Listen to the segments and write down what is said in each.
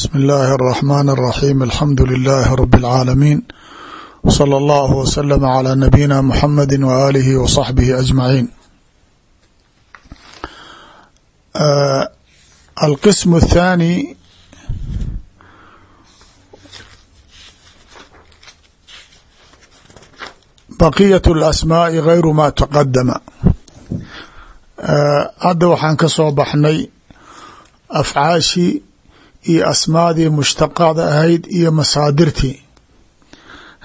bsm اllahi الرحmn الرaxيm alxamdu لlh rb العaalamiin wslى اllah wslm عlى nabiyina mxamadi waalihi wصaxbihi aجmaciin alqism الthanي baqiyaة اlasmaaءi gayru ma taqadama hadda waxaan ka soo baxnay afcaashii iyo asmaadii mushtaqada ahayd iyo masaadirtii.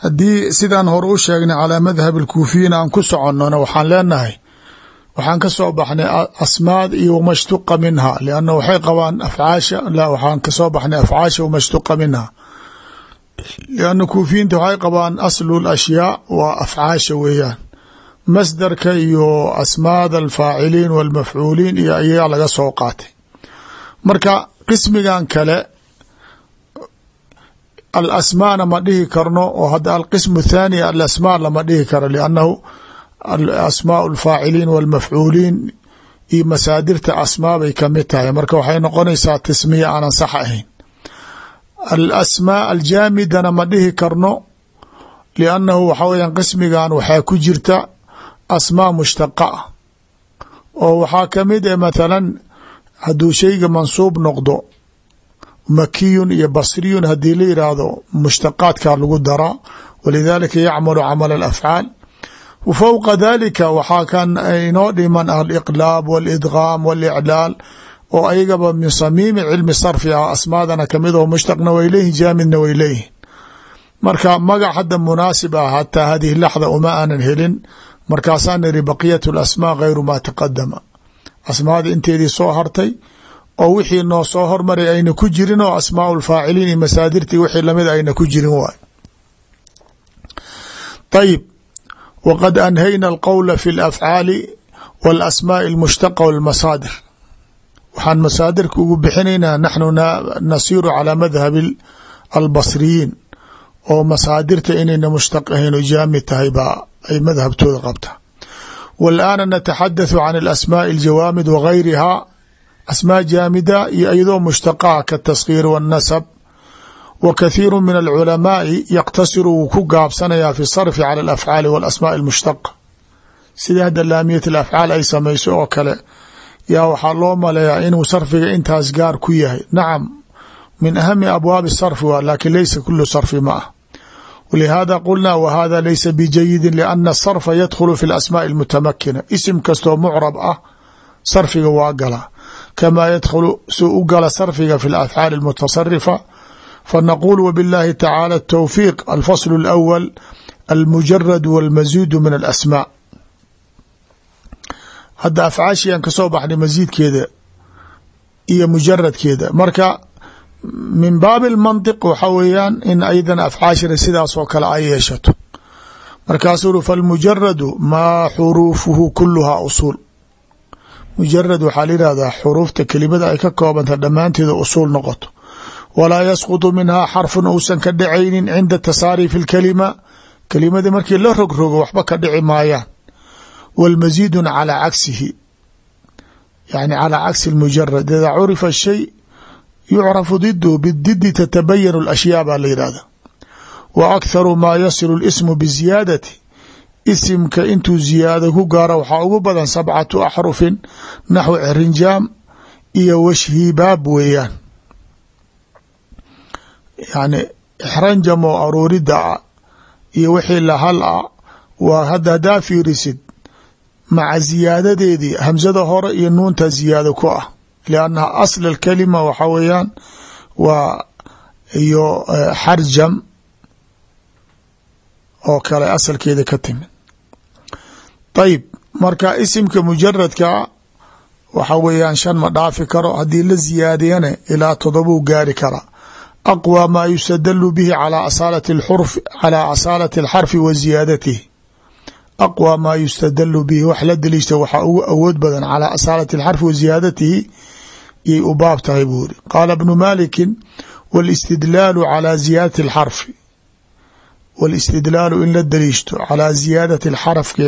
Haddii sidaan hore u sheegnay calaa madhab alkuufiyiin aan ku soconnona waxaan leenahay waxaan ka soo baxnay asmaad iyo wama minha lianna waxay qabaan afcaasha waxaan ka soo baxnay afcaasha wama shtuqa minha. Lianna kuufiyiinta waxay qabaan aslu lashyaa waa afcaasha weeyaan. Masdarka iyo asmaada alfaaciliin walmafcuuliin iyo ayagaa laga soo qaatay. Marka qismigan kale alasmaana ma dhihi karno oo hadda alqismu thaani alasmaa lama dhihi karo liannahu asmaa alfaaciliin walmafcuuliin iyo masaadirta asmaa bay ka mid tahay. Marka waxay noqonaysaa tismiya aanan sax ahayn. Alasmaa aljaamidana ma dhihi karno liannahu waxa weeyaan qismigan waxaa ku jirta asmaa mushtaqa ah oo waxaa ka mid ah mathalan hadduu shayga mansuub noqdo makiyun iyo basriyun haddii la yidhaahdo mushtaqaadkaa lagu daraa walidaalika yacmalu camal alafcaal. Wa fowqa dalika waxaa kan inoo dhiman aliqlaab walidgaam waliclaal oo ayagaba min samiimi cilmi sarfi ah asmaadana ka mid oo mushtaqna way leeyihiin jaamidna way leeyihiin marka magac hadda munaasib ah hataa hadihi laxda uma aanan helin. Markaasaan iri baqiyat lasmaa gayru ma taqadama asmaada inteedii soo hartay oo wixii noo soo hormaray ayna ku jirin oo asmaa lfaaciliin iyo masaadirtii wixii la mid ayna ku jirin waay ayib waqad anhayna alqowla fi alafcaali walasmaai almushtaqa walmasaadir waxaan masaadirka ugu bixinaynaa naxnu nasiiru calaa madhabi albasriyiin oo masaadirta inayna mushtaq ahayn oo jaamid tahay baa ay madhabtooda qabta wاlآana nataxadaثu can alasmaaءi aljawaamid wagayrihaa asmaa jaamida iyo iyadoo mushtaqaa kaataskhiir wاnnasab wa kathiiru min alculamaai yaqtasiru wuu ku gaabsanayaa fi sarfi cala alafcaali walasmaaءi almushtaqa sida hadda laamiyat alafcaal ay samayso oo kale yaa waxaa loo maleeyaa inuu sarfiga intaas gaar ku yahay nacam min ahami abwaabi sarfi waa laakin leysa kulu sarfi ma ah wlihada qulna whada laysa bijayidi lana sarfa yadkhulu fi lasmaai almutamakina isim kastoo mucrab ah sarfiga waa gala kamaa yadkhulu suu u gala sarfiga fi alafcaali almutasarifa fanaqul wbillahi tacaala atawfiiq alfasl اlأwl almujarad walmaziidu min alasmaa hadda afcaashiyan ka soo baxnay masiidkeeda iyo mujaradkeeda marka min baabi lmantiq waxa weeyaan in aydan afcaashira sidaas oo kale ay yeeshato. Markaasuu uri falmujaradu maa xuruufuhu kuluhaa usuul. Mujarad waxaa la yihahdaa xuruufta kelimada ay ka koobanta dhammaanteeda usuul noqoto. Walaa yasqutu minhaa xarfun uusan ka dhacaynin cinda tasaarifi اlkalima kelimada markii la rogrogo waxba ka dhici maayaan. Walmasiidun calaa cagsihi. Yani calaa cagsi اlmujarad idaa curifa shay yucrafu didu bididi tatabayanu alashyaa baa la yidhahda wa akharu maa yasilu lismu biziyaadati isimka intuu ziyaado ku gaaro waxaa ugu badan sabcatu axrufin naxwi rinjaam iyo washhibaab weeyaan yani ixranjam oo aruurida ah iyo wixii lahal ah waa hadda haddaa fiirisid maca ziyaadadeedii hamsada hore iyo nuunta ziyaado ku ah liannaha asl alkalima waxa weeyaan waa iyo xarjam oo kale asalkeeda ka timid ayib marka isimka mujaradka waxa weeyaan shan ma dhaafi karo haddii la ziyaadiyana ilaa todobuu gaari karaa aqwى maa yustadalu bihi calى asaalati xurf calى asaalati alxarfi wa ziyaadatihi aqwى maa yustadalu bihi wax la deliishta waxaa ugu awood badan calى asaalati alxarfi wa ziyaadatihi yay u baab tahay buu iri qaala bnu maliki wاlاstidlaalu calى ziyaadati اlxarfi wاlاstidlaalu in la deliishto calى ziyaadati xarafke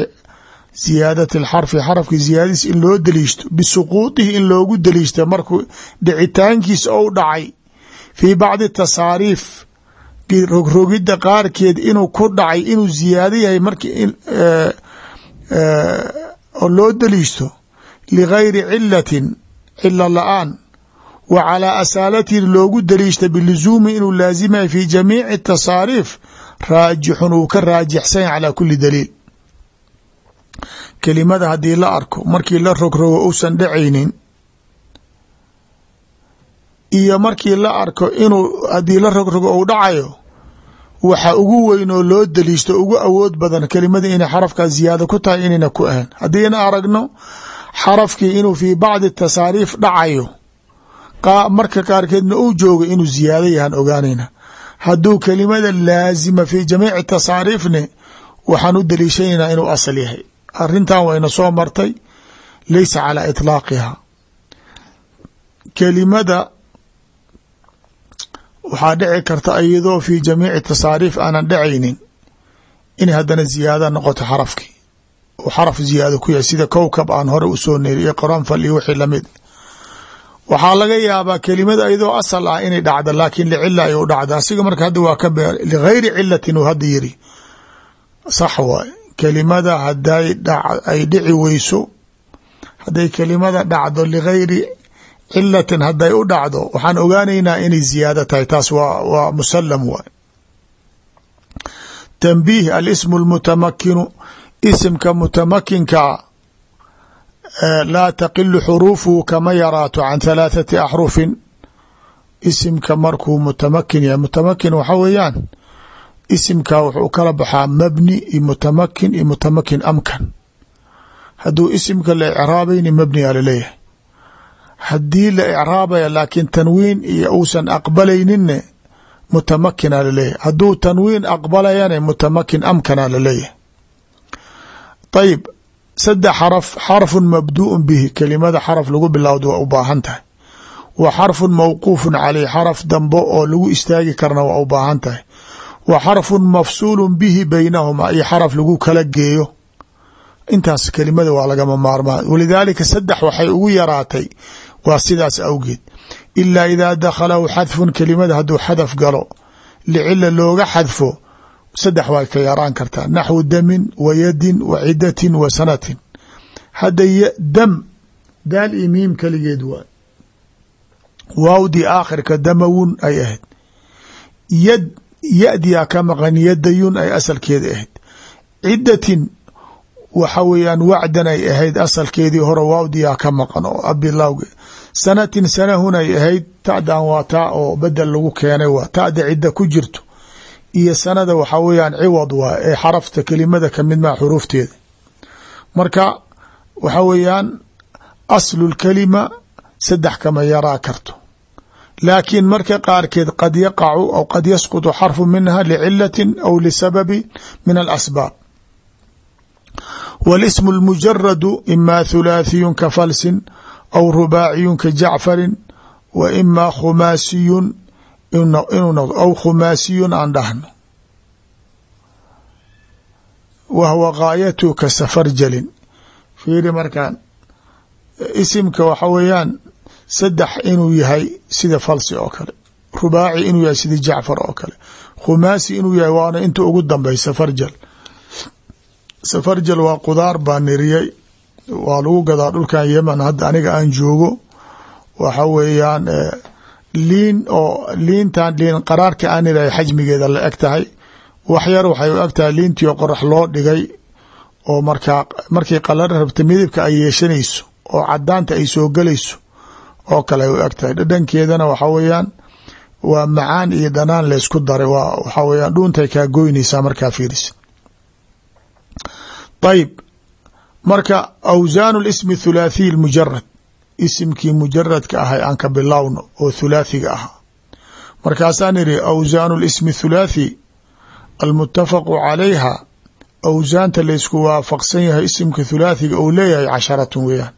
ziyaadati اlxarfi xarafka ziyaadadiis in loo deliishto bisuquudihi in loogu deliishta markuu dhicitaankiisa ou dhacay fii bacdi tasaariif rogrogidda qaarkeed inuu ku dhacay inuu ziyaado yahay marki oo loo daliishto ligayri cilatin cila la'aan. Wa calaa asaalatihi loogu daliishta bilusuumi inuu laasimayo fi jamiici tasaariif raajixun uu ka raajixsan yahy calaa kuli daliil. Kelimada haddii la arko markii la rogrogo uusan dhacaynin iyo markii la arko inuu haddii la rogrogo uu dhacayo waxa ugu weyn oo loo daliishto ugu awood badan kelimada inay xarafkaa ziyaado ku tahay inayna ku ahayn. Haddiina aragno xarafkii inuu fii bacdi tasaariif dhacayo marka qaarkeedna uu joogo inuu ziyaado yahan ogaanayna. Hadduu kelimada laazima fi jamiici tasaariifne waxaan u daliishanaynaa inuu asal yahay. Arintan wayna soo martay laysa calaa iطlaaqiha kelimada waxaa dhici karta iyadoo fi jamiici tasaariif aanan dhacaynin inay haddana ziyaada noqoto xarafkii xaraf ziyaado ku yahay sida kowkab aan hore u soo neeri iyo qoranfal iyo wixii la mid waxaa laga yaabaa kelimada iyadoo asal ah inay dhacdo laakiin licila ay u dhacda. Asiga marka hadda waa ka beer ligayri cilatin hadda yiri. Sax waay kelimada haday ay dhici weyso hadday kelimada dhacdo ligayri cilatin haday u dhacdo waxaan ogaanaynaa inay ziyaado tahay. Taas waa musalam waay tanbiih alismu اlmutamakinu isimka mutamakinkaa laa taqilu xuruufuhu kama yaraato can halaathati axrufin. Isimka markuu mutamakin yahay mutamakin waxa weeyaan isimka wuxuu kala baxaa mabni iyo mutamakin iyo mutamakin amkan. Hadduu isimka la icraabayni mabniyaa la leeyahay haddii la icraabaya laakiin tanwiin iyo uusan aqbalayninne mutamakina la leeyahay hadduu tanwiin aqbalayane mutamakin amkana la leeyahay ayib saddex xaraf xarfun mabduun bihi. Kelimada xaraf lagu bilowdo waa u baahan tahay. Wa xarfun mawquufun caleyh xaraf dambe oo lagu istaagi karna waa u baahan tahay. Wa xarfun mafsuulu bihi beynahuma iyo xaraf lagu kala geeyo. Intaas kelimada waa lagama maarmaan. Walidaalika saddex waxay ugu yaraatay. Waa sidaas awgeed. Ilaa idaa dakhalahu xadfun. Kelimada hadduu xadaf galo licila looga xadfo saddex way ka yaraan kartaa. Naxwu damin wa yadin wa cidatin wa sanatin. Hadda dam daal iyo keligeed waay waawdii aakhirka damawun ay ahayd. Yad yadiyaa ka maqan yadayun ay asalkeeda ahayd. Cidatin waxa weeyaan wacdan ay ahayd asalkeedii hore waawdiyaa ka maqan oo abilawge sanatin sanahun ay ahayd ta'dan waa taa oo bedel lagu keenay waa ta'da cidda ku jirto iyo sanada waxaa weeyaan ciwad waa ee xarafta kelimada ka mid maa xuruufteeda. Marka waxa weeyaan aslu lkalima saddex kama yaraa karto. Laakiin marka qaarkeed qad yaqacu aw qad yasqutu xarfu minha licilatin aw lisababi min alasbaab. Wاlismu اlmujaradu ima thulaathiyun ka falsin aw rubaaciyun ka jacfarin wa ima khumaasiyun inuu noqdo aw khumaasiyun aan dhahno. Wa hwa gaayatu ka safarjalin fiiri markaan isimka waxa weeyaan saddex inuu yahay sida falsi oo kale. Rubaaci inuu yahay sida jacfar oo kale. Khumaasi inuu yahay waana inta ugu dambay safarjal safarjal waa qudaar baa niriyey waa lagu gadaa dhulkan yemen. Hadda aniga aan joogo waxa weeyaan liin oo liintan liin qaraarka aan irahay xajmigeeda la eg tahay. Wax yar waxay u eg tahay liintii oo qorax loo dhigay oo markaa markay qalara rabta midabka ay yeeshanayso oo cadaanta ay soo gelayso oo kale ay u eg tahay. Dhadhankeedana waxa weeyaan waa macaan iyo dhanaan laysku daray. Waa waxa weeyaan dhuuntay kaa goynaysaa markaa fiirisa ayib marka awsaanu lismi thulaathiy mujarad isimkii mujaradka ahay aan ka bilowno oo thulaathiga ahaa. Markaasaan iri awsaanu lismi thulaathi almutafaqu calayha. Awsaanta laysku waafaqsan yahay isimka thulaathiga uu leeyahay casharatun weeyaan.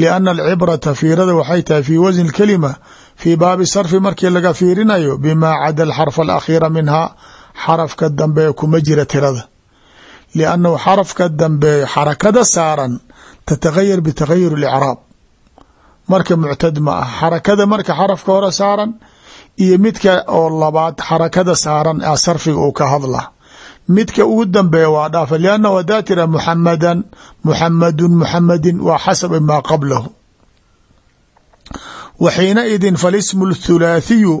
Lianna alcibrata fiirada waxay tahay fii wasni اlkalima fii baabi sarfi markii laga fiirinayo bimaa cada alxarfa alakhiira minhaa xarafka dambe kuma jira tirada. Liannahu xarafka dambe xarakada saaran tatagayar bitagayur اlicraab marka muctad ma ah xarakada marka xarafka hore saaran iyo midka oo labaad xarakada saaran a sarfiga uu ka hadla. Midka ugu dambeeya waa dhaafa liannahu hadaa tira muxamadan muxamadun muxamadin waa xasabi maa qablahu. Wa xiinaidin falismu اthulaathiyu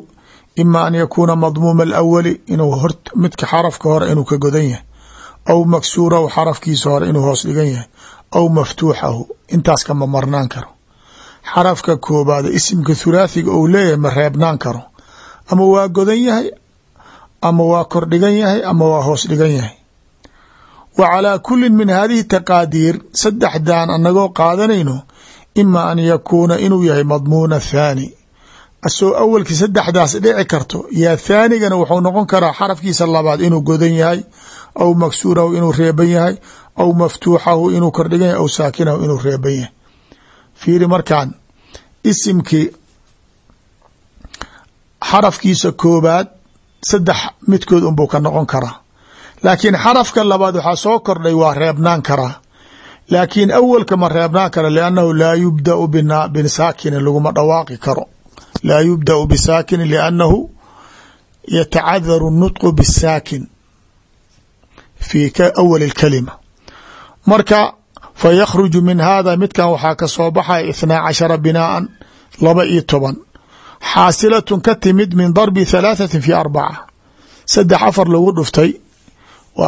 ima an yakuuna madmuuma alawali inuu midka xarafka hore inuu ka godan yahay. Aw maksuurahu xarafkiisa hore inuu hoos dhigan yahay. Aw maftuuxahu intaas kama marnaan karo xarafka koobaad isimka thulaathiga uu leeyahay ma reebnaan karo. Ama waa godan yahay ama waa kor dhigan yahay ama waa hoos dhigan yahay. Wa calaa kulin min hadihi taqaadiir saddexdan anagoo qaadanayno ima an yakuuna inuu yahay madmuuna thaani. Asoo awalkii saddexdaas dhici karto yaa thaanigana wuxuu noqon karaa xarafkiisa labaad inuu godan yahay aw maksuurahu inuu reeban yahay aw maftuuxahu inuu kordhigan yahay aw saakinahu inuu reeban yahay fiiri markaan isimkii xarafkiisa koobaad saddex midkood unbuu ka noqon karaa. Laakiin xarafka labaad waxaa soo kordhay waa reebnaan karaa laakiin awalka ma reebnaan kara liannahu laa yubdau bisaakinin laguma dhawaaqi karo. Laa yubdau bisaakinin liannahu yatacadaru nutqu bisaakin fi awali اkalima marka fayakhruju min hada midkan waxaa ka soo baxaya ithnaa cashara binaaan laba iyo toban xaasilatun ka timid min darbi thalaathati fi arbaca saddex afar lagu dhuftay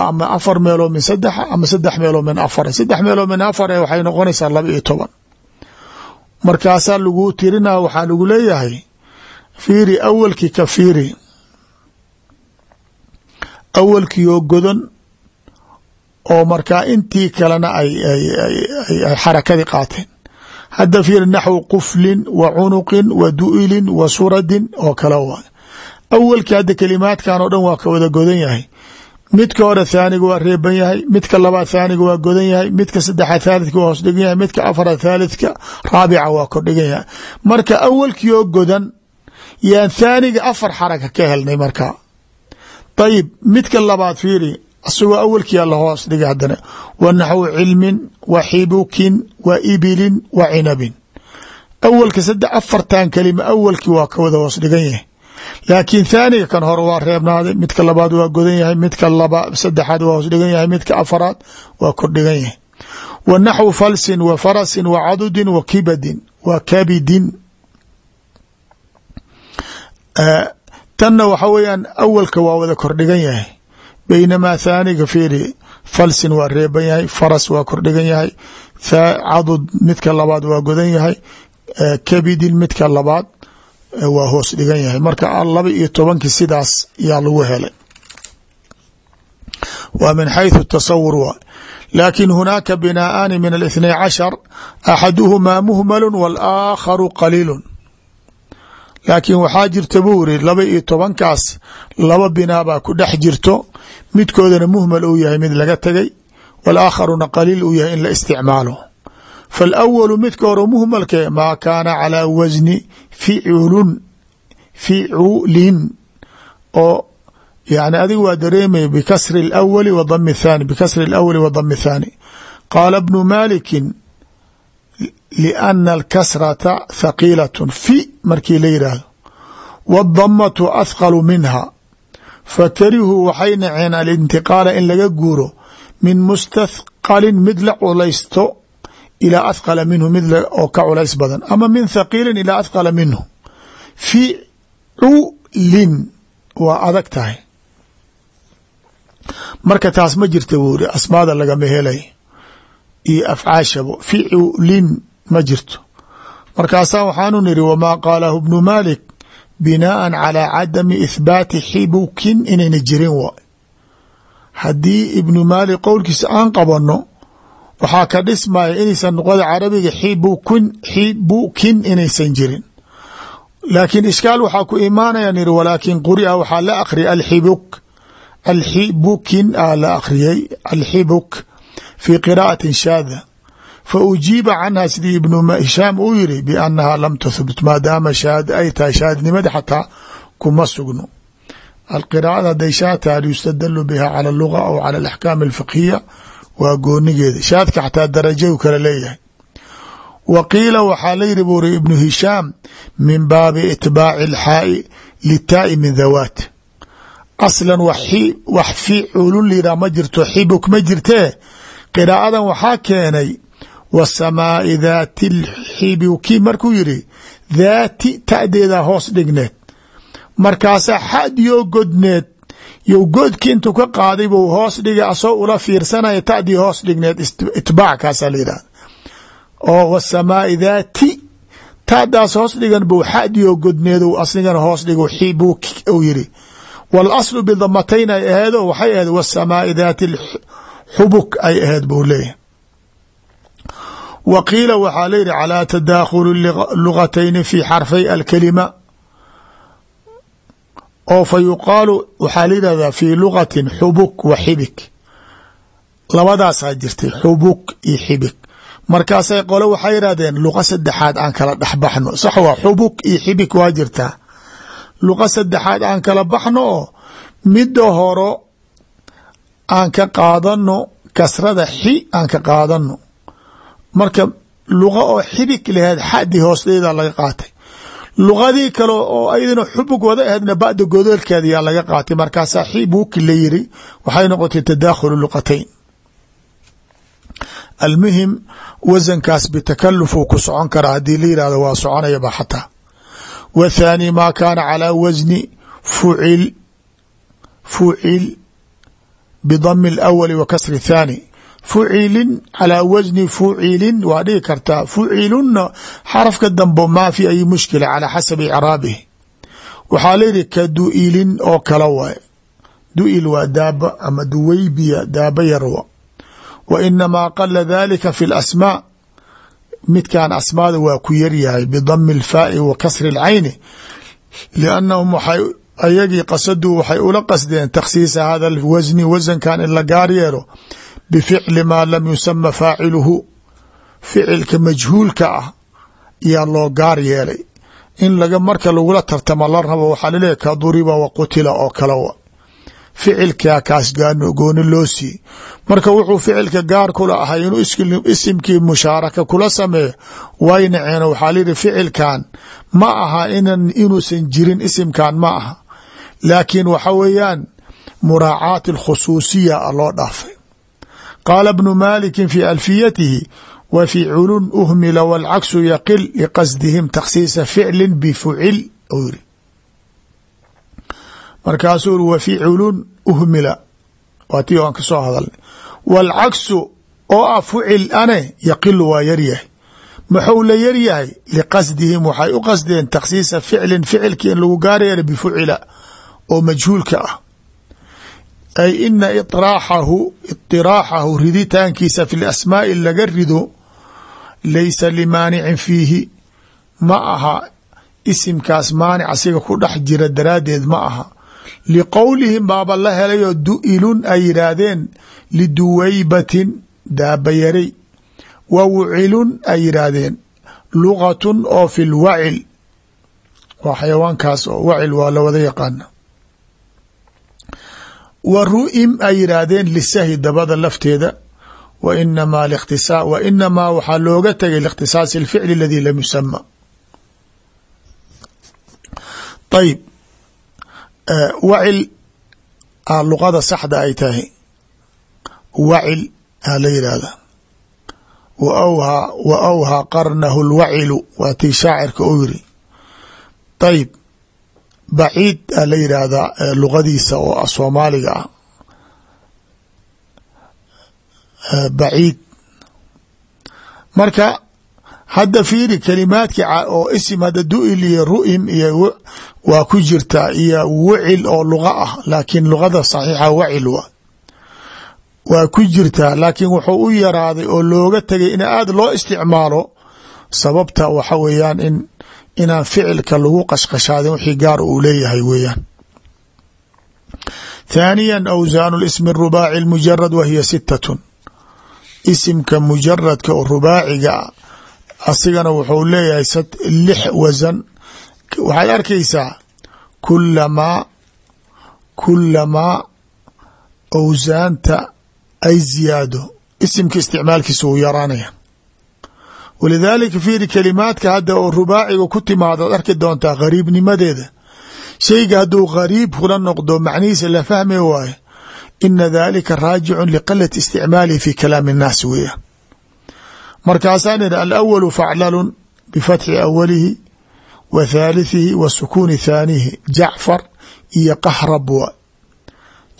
ama afar meeloo min saddexa ama saddex meeloo min afar saddex meeloo min afar waxay noqonaysaa laba iyo toban markaasaa lagu tirinaa waxaa lagu leeyahay fiiri awalkii ka fiiri awalkiioo godan oo markaa intii kalena ay xarakadii qaateen. Hadda fiiri naxwu quflin wa cunuqin wa du'ilin wa suradin oo kale waay awalkii hadda kelimaadkan oo dhan waa ka wada godan yahay. Midka hore thaaniga waa reeban yahay midka labaad thaaniga waa godan yahay midka saddexa thaalidka waa hoos yahay midka afara thaalidka raabica waa kordhigan yahay. Marka awalkii oo godan yaan thaaniga afar xaraka ka helnay markaa. Ayib midka labaad fiiri asagoo awalkiia la hoos dhigay haddana wa naxwu cilmin wa xibukin wa ibilin wa cinabin. Awalka saddex afartan kelima awalkii waa ka wada hoos dhigan yahay. Laakiin thaaniga kan hore waa reebnaaday midka labaad waa godan yahay midka laba saddexaad waa hoos dhigan yahay midka afaraad waa kordhigan yahay. Wa naxwu falsin wa farasin wa cadudin wa kibadin wa kabidin. Tanna waxa weeyaan awalka waa wada kordhigan yahay baynamaa thaaniga fiiri falsin waa reeban yahay faras waa kordhigan yahay cadud midka labaad waa godan yahay kabidin midka labaad waa hoos dhigan yahay marka laba iyo tobankii sidaas yaa lagu helay waa min xayثu tasawur waa laakin hunaaka binaa'aani min الاثنay cashar axaduhumaa muhmalu wاlaakharu qaliilu laakiin waxaa jirta buu iri laba iyo tobankaas laba binaa baa ku dhex jirto midkoodana muhmal uu yahay mid laga tegay wاlaakharuna qaliil uu yahay in la isticmaalo faalawalu midka hore muhmalke maa kaana calaa wasni ficlun ficulin oo yani adiga waa dareemaya bikasri اlawali wa dami اthani bikasri اlawali wa dami اthani qaala bnu malikin liana alkasrata thaqiilat fi markii la yidhaahdo waاdamatu athqalu minha. Fakarihuu waxay naceen alintiqaala in laga guuro min mustathqalin mid la culaysto ilaa athqala minhu mid oo ka culays badan ama min thaqiilin ilaa athqala minhu. Ficulin waa adag tahay. Marka taas ma jirta buu iri asmaada lagama helay iyo afcaashabo ficulin ma jirto markaasaa waxaanu niri wamaa qaalahu bnu malik binaءa calى cadami ithbaati xibukin inayna jirin waay haddii ibnu maalik qowlkiisa aan qabano waxaa ka dhismaya inaysan luqada carabiga xibukin xibukin inaysan jirin. Laakiin ishkaal waxaa ku imaanaya niri walaakin quria waxaa la akhriyay alxibuk alxibukin aa la akhriyay alxibuk fi qira'ati shaada fa ujiiba canha sidii ibnu hishaam uu yiri biannaha lam tahbut maadaama shaad ay tahay shaadnimada xataa kuma sugno alqiraa'ada haday shaad tahay yustadalu biha cala aluga aw cala alaxkaam alfiqhiya waa goonigeeda shaadka xataa darajau kale leeyahay wa qiila waxaa la yiri buu ri ibnu hishaam min baabi itbaaci alxaa'i litaa'i min dhawaat aslan wax ficulu liraa ma jirto xibuk ma jirtee qiraa'adan waxaa keenay wasamaa'i daati lxibuki markuu yidhi daati ta'deedaa hoos dhigneed. Markaasaa xadiyoo godneed you godki intuu ka qaaday buu hoos dhigay asoo ula fiirsanaya ta'dii hoos dhigneed itbaac kaasaa la yidhahda oo wasamaa'i daati ta'daas hoos dhigan buu xadiyoo godneed asligana hoos dhigo xibuk uu yidhi. Walaslu bidamatayn ay aheedo waxay ahayd wasamaa'i daati xubuk ay aheyd buu leeyahay wa qiila waxaa la yidhi calaa tadaakhuli lugatayni fi xarfay alkalima oo fa yuqaalu waxaa la yidhahdaa fii lugatin xubuk wa xibik labadaasaa jirtay xubuk iyo xibik markaasay qole waxay yidhahdeen luqa saddexaad aan kala dhexbaxno sax waa xubuk iyo xibik waa jirtaa luqa saddexaad aan kala baxno oo midda horo aan ka qaadano kasrada xi aan ka qaadano marka luqa oo xibik laheed xadii hoosdeeda laga qaatay. Luqadii kale oo ayadana xubug wada aheedna bada godoolkeeda yaa laga qaatay. Markaasaa xibuki la yiri waxay noqotay tadaakhulu luqatayn. Almuhim wasankaas bitakalufuu ku socon karaa haddii la yihahdo waa soconayaba xataa. W thaani maa kaana calaa wasni fucil fucil bidami اlawali wa kasri thaani fucilin calaa wasni fucilin waa dhihi kartaa fucilunna xarafka dambo maa fi ay mushkila calaa xasabi icraabihi. Waxaa layidhi ka du'ilin oo kala waay du'il waa daaba ama duweybiya daaba yarwa wa inamaa qala dalika fi lasmaa midkan asmaada waa ku yaryahay bidami alfaai wa kasri اlcayni liannahum waxay ayagii qasaduu waxay ula qasdeen takhsiisa hada wasni wasankan in la gaar yeelo bificli maa lam yusama faaciluhu. Ficilka majhuulka ah yaa loo gaar yeelay. In laga marka lagula tartamo la rabo waxaa laleeyahy ka duriba wa qutila oo kalewa ficilkaa kaas gooni loo siiy marka wuxuu ficilka gaar kula ahay inuu isimkii mushaaraka kula sameeyo way naceen waxaa layihi ficilkan ma aha inuusan jirin isimkan ma aha laakiin waxa weeyaan muraacaat alkhusuusiya a loo dhaafay. Qaala bnu maliki fi alfiyatihi wa ficilun uhmila wاlcaksu yaqil liqasdihim takhsiisa ficli bifucil u yiri markaasuu uri wa ficilun uhmila waa tii aan ka soo hadalnay. Wاlcaksu oo ah fucil ane yaqilu waa yaryahay muxuu la yaryahay liqasdihim waxay u qasdeen takhsiisa ficlin ficilki in lagu gaar yeela bifucila oo majhuulka ah. Ay ina iطraaxahu iطiraaxahu riditaankiisa fi lasmaa'i laga rido laysa limaanicin fiihi ma aha isimkaas maanic asiga ku dhex jira daraaddeed ma aha. Liqowlihim baaba la helayoo du'ilun ay yidhaahdeen liduwaybatin daabayaray wa wucilun ay yidhaahdeen lugatun oo fi lwacil waa xayawaankaas oo wacil waa la wada yaqaana wa ru'im ay yidhaahdeen lisahi dabada lafteeda. Wa inamaa likhtisaa wa inamaa waxaa looga tegay likhtisaasi alficli aladi lam yusama ayib wacil a luqada saxda ay tahay. Wacil aa la yidhaahda wa awhaa qarnahu lwacilu waa tii shaacirka u yiri. Ayib baciid aa la yidhaahdaa luqadiisa oo soomaaliga ah. Baciid. Marka hadda fiiri kalimaadki oo isim hadda du'il iyo ru'im iyo waa ku jirtaa iyo wacil oo luqa ah laakiin luqada saxiixa wacil wa. Waa ku jirtaa laakiin wuxuu u yaraaday oo looga tegay in aada loo isticmaalo sababta waxa weeyaan in inaan ficilka lagu qashqashaadin wixii gaar uu leeyahay weeyaan. Thaaniya awsaanu lismi rubaaci lmujarad wa hiya sitatun isimka mujaradka oo rubaaciga asigana wuxuu leeyahay lix wasan waxaad arkaysaa kulamaa kulamaa awsaanta ay ziyaado. Isimka isticmaalkiisa uu yaraanaya walidaalika fiiri kalimaadka hadda oo rubaaciga ku timaado ad arki doontaa gariibnimadeeda. Shayga hadduu gariib kula noqdo macnihiisa la fahmi waayo. Ina dalika raajicun liqilati isticmaalihi fi kalaami الnaas weeyaan markaasaan idhi alawalu faclalun bifatxi awalihi wa thaalithihi wa sukuuni thaanihi. Jacfar iyo qahrab wa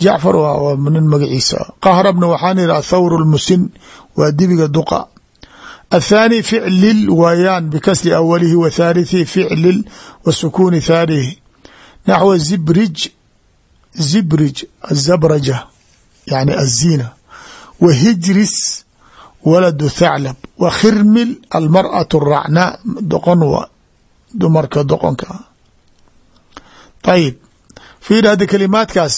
jacfar waa nin magaciisa. Qahrabna waxaan idhi athawr lmusin waa dibiga duqa athaani ficlil waayaan bikasri awalihi wa thaalithihi ficlil wa sukuuni thaanihi naxwa zibrij zibrij azabraja yani azina wa hijris waladu thaclab wa khirmil almarأaة الracnaa doqon wa dumarka doqonka ayib fiir hadda kelimaadkaas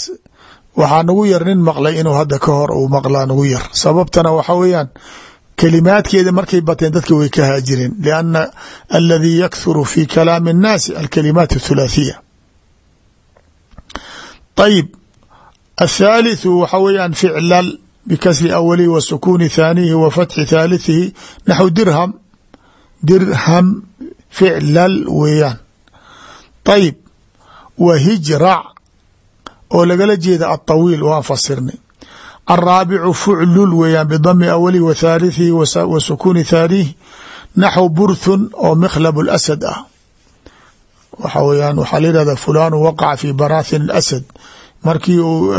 waxaa nagu yar nin maqlay inuu hadda ka hor uu maqlaa nagu yar sababtana waxa weeyaan kelimaadkeeda markay bateen dadka way ka haajireen lianna aladii yakthuru fi kalaami الnaasi alkalimaat الthulaathiya ayib athaalitثu waxa weeyaan ficlal bkasri awalihi wa sukuuni thaanihi wa fatxi thaalithihi naxw dirham dirham ficlal weeyaan ayib wa hijrac oo lagala jeeda aطawiil waan fasirnay alraabicu fuclul weeyaan bidami awalihi wa thaalithihi wa sukuuni thaanihi naxw burthun oo mikhlab اlasad ah waxa weyaan waxaa la yihahda fulanu waqaca fi baraahin اlasad markii uu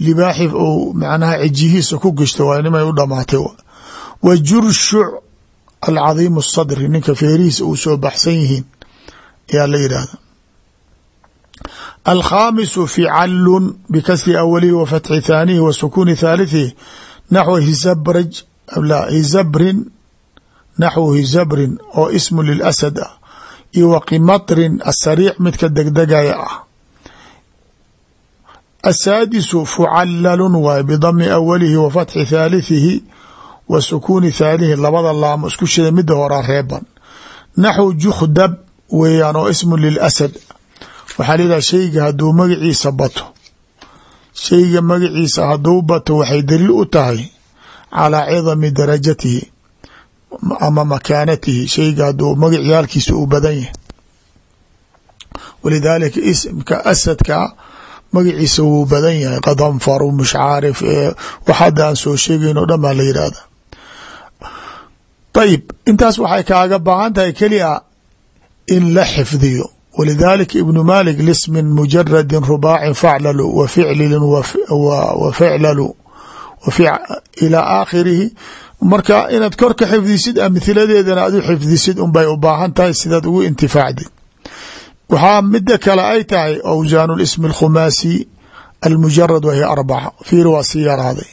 libaaxi uu macnaha cijihiisa ku gishto waa nimay u dhamaatay wa jurshuc alcadiimu الsadri ninka feerihiisa uu soo baxsan yihiin ayaa la yidhaahda alkhaamisu ficalun bikasri awalihi wa fatxi thaanihi wa sukuuni thaalithihi naxw hizabraj hizabrin naxwu hizabrin oo ismu lilasad ah iyo wa qimatrin asariic midka degdegaya ah asaadisu fucalalun waay bidami awalihi wa fatxi thaalithihi wa sukuuni thaanihi labada laamo isku shida mida horaa reeban naxw jukhdab weeyaan oo ismu lilasad waxaa la yidhaha shayga hadduu magaciisa bato shayga magaciisa hadduu bato waxay daliil u tahay calaa cidami darajatihi ama makaanatihi. Shayga hadduu magacyaalkiisa uu badan yahay. Walidaalika ismka asadka magaciisa wuu badan yahay. Qadanfar mushcaarif wax hadda aan soo sheegayn o dhan baa la yidhaahda. Ayib intaas waxay kaaga baahan tahay keliya in la xifdiyo walidaalika ibnu malik lismin mujaradin rubaacin faclalu wa ficlilin wa ficlalu ilaa aakhirihi marka inaad korka xifdisid amhiladeedana aad u xifdisid unbay u baahan tahay sidaad ugu intifaacdid waxaa mida kale ay tahay awsaan ismi اkhumaasi almujarad wahiy arbaca fiir waa sii yaraaday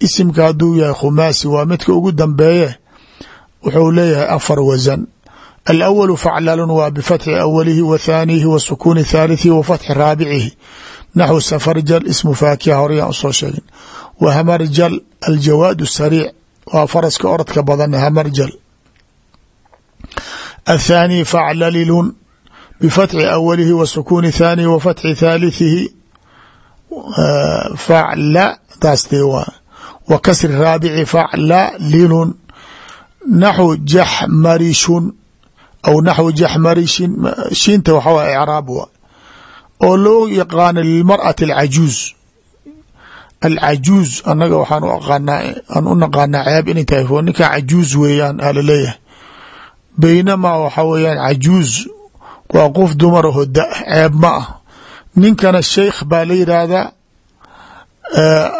isimka hadduu yahay khumaasi waa midka ugu dambeeye wuxuu leeyahay afar wasan alawalu faclalun waa bifatxi awalihi wa thaanihi wa sukuuni thaalithihi wa fatxi raabicihi naxwu safarjal ismu faakiha horeyaan u soo sheegin wa hamarjal aljawaad sariic waa faraska orodka badan hamarjal athaani faclalilun bfatxi awalihi wa sukuuni thaanihi wa fatxi thaalithihi facla taastee waa wa kasri raabici facla lilun naxwu jaxmarishun aw naxwu jaxmarishin shinta waxa wa icraab wa oo loo yaqaano lilmarأati alcajuuz alcajuuz annaga waxaan u aqaanaa aan u naqaanaa ceeb inay tahay fo ninkan cajuuz weeyaan aa la leeyahay baynamaa waxa weeyaan cajuuz waa qof dumar aho da ceeb ma ah ninkana sheikh baa la yidhaahdaa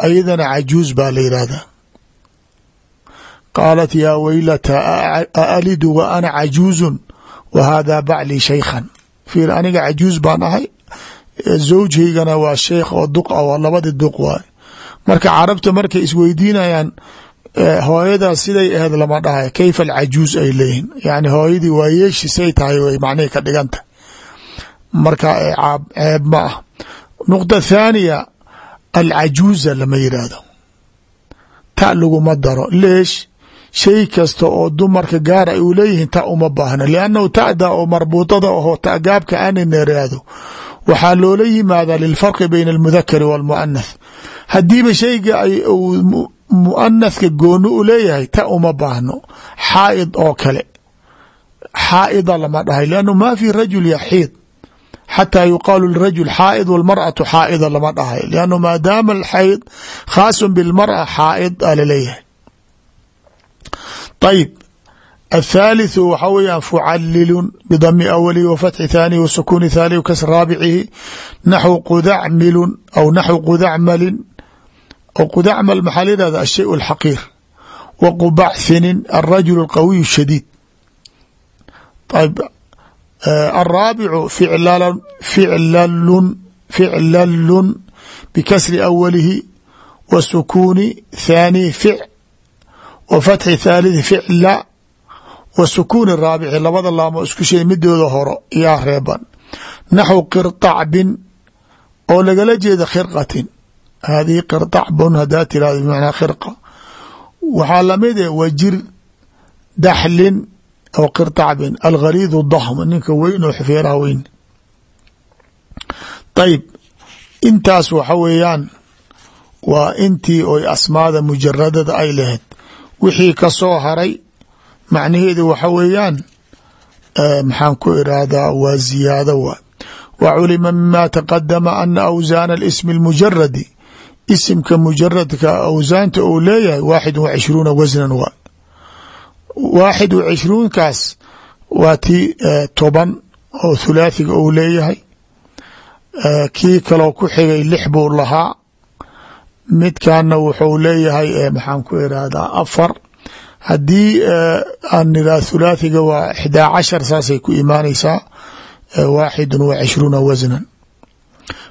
ayadana cajuuz baa la yidhaahdaa qaalat yaa weylata aalidu wa ana cajuuzun wa haadaa baclii shaykhan fiir aniga cajuuz baan ahay zawjhaygana waa sheikh oo duq ah waa labadi duq waay marka carabta markay isweydiinayaan hooyadaas siday aheed lama dhahay kayfa alcajuuz ay leeyihiin yani hooyadii waa yeeshi say tahay way macnihii ka dhiganta marka ceeb ma ah nuqda thaaniya alcajuuza lama yidhaahdo ta laguma daro leesh shay kasta oo dumarka gaar ay u leeyihiin ta uma baahna. Liannahu ta'da oo marbuuطada aho ta'gaabka ana neraado waxaa loola yimaadaa lilfarqi bayna almudakari wاlmuanath hadiiba shayga ay muanathka gooni u leeyahay ta uma baahno. Xaaid oo kale. Xaaida lama dhahay lannu ma fi rajul yaxiid. Xataa yuqaalu lirajul xaa'id walmar'atu xaa'ida lama dhahay. Liannu maadaama alxayd khaasun bilmar'a xaa'id a la leeyahay ayib الثالث wxa weya فclil bdmi أwlhi وفتxi ثانihi وsukuni ثالث وkasr raabicihi naxو qudacmil aw naxو qudacmalin o qudacmal maxaa la yihahda الshay الxaqiir w qubacthinin الrajul الqawiy الshadيid ayb الraabicu ficlalun bkasri أwlihi w sukuni ثaanihi fic wa fatxi thaalithi ficla wa sukuuni raabici labada laamo isku shay midooda horo yaa reeban. Naxw qiracbin oo lagala jeeda khirqatin. Haadihi qiracbun hadaa tirahdo bimacnaa khirqa. Waxaa la mid eh, e wajir daxlin oo qiracbin alghariidu dahm ninka weyn oo xifeeraha weyn. Ayb intaas waxa weeyaan waa intii oy asmaada mujaradada ay lahayd wixii ka soo haray. Macnaheedu waxa weeyaan maxaan ku irahdaa waa ziyaado wa wa culima mima taqadama ana awsaana اlismi اlmujaradi isimka mujaradka awsaanta uu leeyahay waaxid wa cishruuna wasnan wa waaxid wa cishruunkaas waa tii toban oo thulaathiga uu leeyahay. Kii kaloo ku xigay lix buu lahaa midkana wuxuu leeyahay maxaan ku irahdaa afar. Haddii aan nirah thulaathiga waa ixdaa cashar saasay ku imaanaysaa waaxidu wa cishruuna wasnan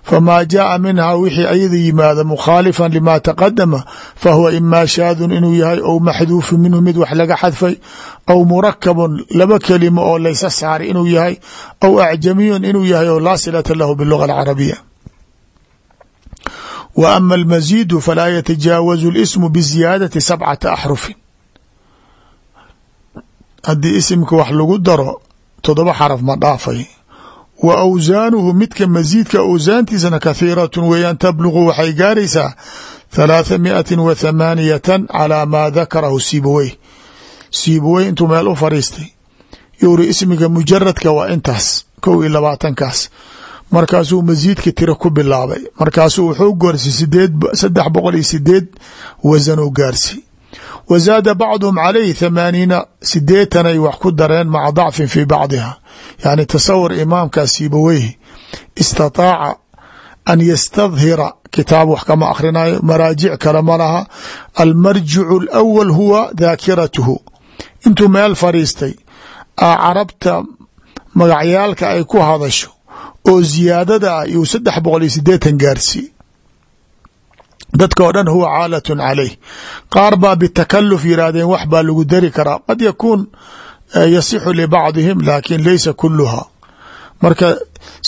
famaa jaaa minhaa wixii ayada yimaada mukhaalifan lima taqadama fahuwa imaa shaadun inuu yahay ou maxduufu minhu mid wax laga xadfay aw murakabun laba kelimo oo laysa saari inuu yahay aw acjamiyun inuu yahay oo laa silata lahu biluga alcarabiya wa ama almaziidu falaa yatajaawazu lismu biziyaadati sabcata axrufin haddii isimka wax lagu daro todoba xaraf ma dhaafay wa awsaanuhu midka masiidka awsaantiisana kathiiratun weeyaan tablugu waxay gaaraysaa thalaatha miatin wa thamaaniyatan calaa maa dakarahu siibawey siibawey intuu meel u fariistay yowri ismiga mujaradka waa intaas kow iyo labaatankaas markaasuu masiidka tiro ku bilaabay. Markaasuu wuxuu sideed saddex boqol iyo sideed wasanuu gaarsi. Wa zaada bacduhum calayhi thamaaniina sideetanay wax ku dareen maca dacfin fii bacdiha. Yani tasawur imaamkaa siibaweyhi istataaca an yastadhira kitaab wax kama akhrinayo maraajic kale ma laha. Almarjicu alawal huwa daakiratuhu intuu meel fariistay a carabta magacyaalka ay ku hadasho oo ziyaadada ah iyuu saddex boqol iyo sideetan gaarsi. Dadka oo dhan huwa caalatun caleyh qaar baa bitakaluf yiraahdeen wax baa lagu dari karaa. Qad yakuun yasixu libacdihim laakin laysa kuluha marka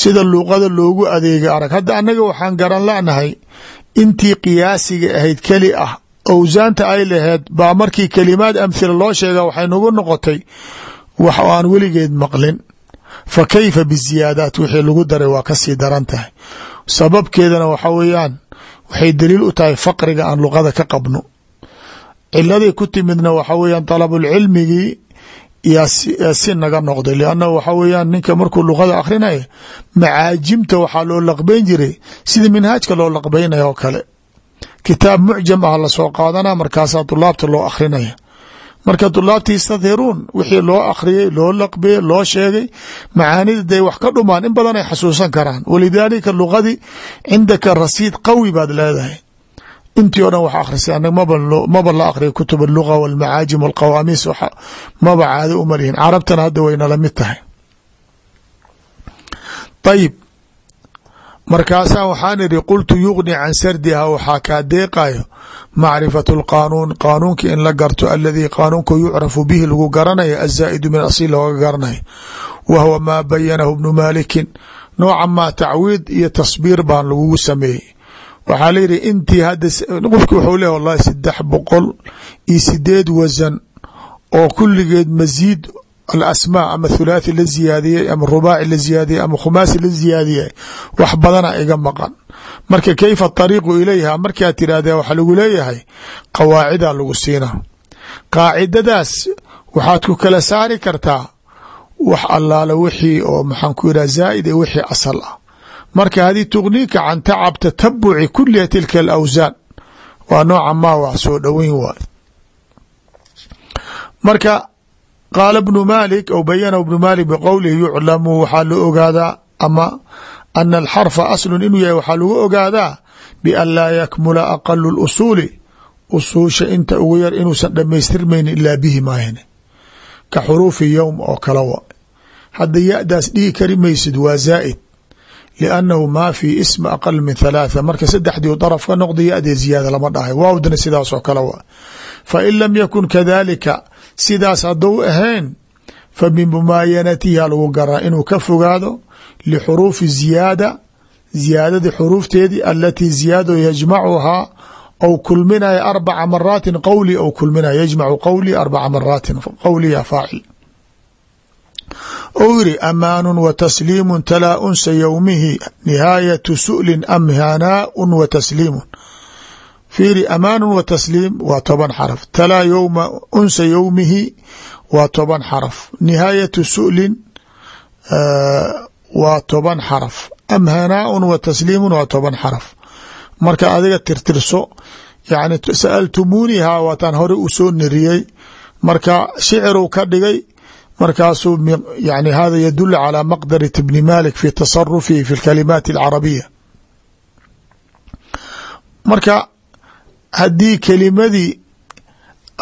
sida luuqada loogu adeega arag hadda annaga waxaan garan lanahay intii qiyaasiga ahayd keli ah owsaanta ay laheed baa markii kelimaad amhila loo sheega waxay nagu noqotay wax aan weligeed maqlin fa kayfa biziyaadaat? Wixii lagu daray waa ka sii daran tahay sababkeedana waxa weeyaan waxay daliil u tahay faqriga aan luqada ka qabno. Ciladii ku timidna waxa weeyaan dalabulcilmigii yaa si naga noqday. Lianna waxa weeyaan ninka markuu luqada akhrinayo macaajimta waxaa loo laqbayn jiray sida minhaajka loo laqbaynaya oo kale. Kitaab mucjam ah la soo qaadana markaasaa dulaabta loo akhrinaya marka dulaabta yastadhiruun wixii loo akhriyey loo laqbeye loo sheegay macaanida day wax ka dhumaan in badan ay xasuusan karaan. Walidaalika luqadii cindaka rasiid qawi baad leedahay. Intii o dhan wax akhrisay anag maba la akhriya kutub aluga walmacaajim walqawaamiis maba caado uma lihin. Carabtana hadda waynala mid tahay. Ayib markaasaa waxaan idhi qultu yugni can sardiha waxaa kaa deeqayo macrifatu lqaanuun qaanuunka in la garto aladii qaanuunka yucrafu bihi lagu garanayo azaa'idu min asil looga garanayo. Wa huwa maa bayanahu bnu maalikin nooca maa tacwiid iyo tasbiir baan lagugu sameeyey. Waxaa layihi intii hadda qofki wuxuu leh wallahi saddex boqol iyo sideed wasan oo kulligeed masiid alasmaa ama thulaathi la ziyaadiyey ama rubaaci la ziyaadiyey ama khumaasi la ziyaadiyey wax badana iga maqan marka kayfa tariiqu ilayha markaa tirahdee waxaa lagu leeyahay qawaacidaa lagu siina qaacidadaas waxaad ku kala saari kartaa wax allaale wixii oo maxaan ku yidhah zaa'id ee wixii asal ah marka haddii tugniika qaala bnu malik ou bayana bnu malik biqowlihi yuclamu waxaa la ogaadaa ama ana alxarfa aslun inuu yahay waxaa lagu ogaadaa bian laa yakmula aqalu lusuuli usuusha inta ugu yar inuusan dhamaystirmaynin ilaa bihi maahine ka xuruufi yowm oo kale wa hadda ya-daas dhigi kari maysid waa zaa'id liannahu maa fii ismi aqal min halaatha marka saddexdii daraf ka noqda ya-dee ziyaada lama dhahay waawdana sidaas oo kale wa fa in lam yakun kadalika sidaas haddou ahayn fa bimumaayanatiha lagu garaa inuu ka fogaado lixuruufi ziyaada ziyaadadii xuruufteedii alatii ziyaado yajmacuhaa ou kulminaya arbaca maraatin qowli ou kulminaya yajmacu qowli arbaca maraatin qowliya faacil. Ou yiri amaanu wa tasliimu talaa unsa yowmihi nihaayatu su'lin am hanaaun wa fiiri amaan wa tasliim waa toban xaraf. Talaa yowma unsa yowmihi waa toban xaraf. Nihaayatu sulin eh, waa toban xaraf. Amhanaaun wa tasliimun waa toban xaraf. Marka adiga tirtirso yani sa'altumuunihaa waataan hore u soo niriyey marka shiciruu ka dhigay markaasuu yani hada yadulu calaa maqdari ibni malik fi tasarufihi fi lkalimaat alcarabiya marka haddii kelimadii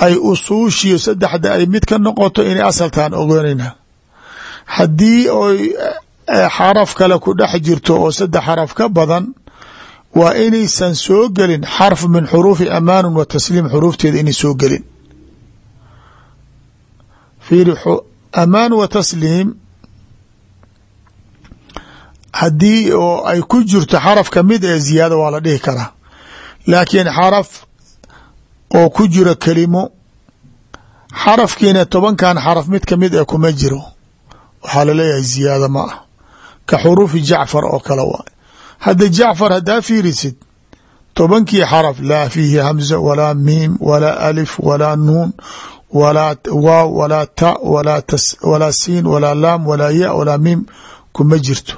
ay usuushiyo saddexda ay mid ka noqoto inay asaltaan ogoonayna haddii oy xaraf kale ku dhex jirto oo saddex xaraf ka badan waa inaysan soo gelin xarf min xuruufi amaanu wa tasliim xuruufteeda inay soo gelin. Fiiri amaan wa tasliim haddii oo ay ku jirto xaraf ka mid ee ziyaada waa la dhihi karaa laakiin xaraf oo ku jiro kelimo xarafkiina tobankan xaraf mid ka mid ee kuma jiro. Waxaa la leeyahay ziyaada ma ah ka xuruufi jacfar oo kale waay hadda jacfar haddaa fiirisid tobankii xaraf laa fiihi hamza walaa miim walaa alif walaa nuun walaa waaw walaa ta walaa siin walaa laam walaa ya walaa miim kuma jirto.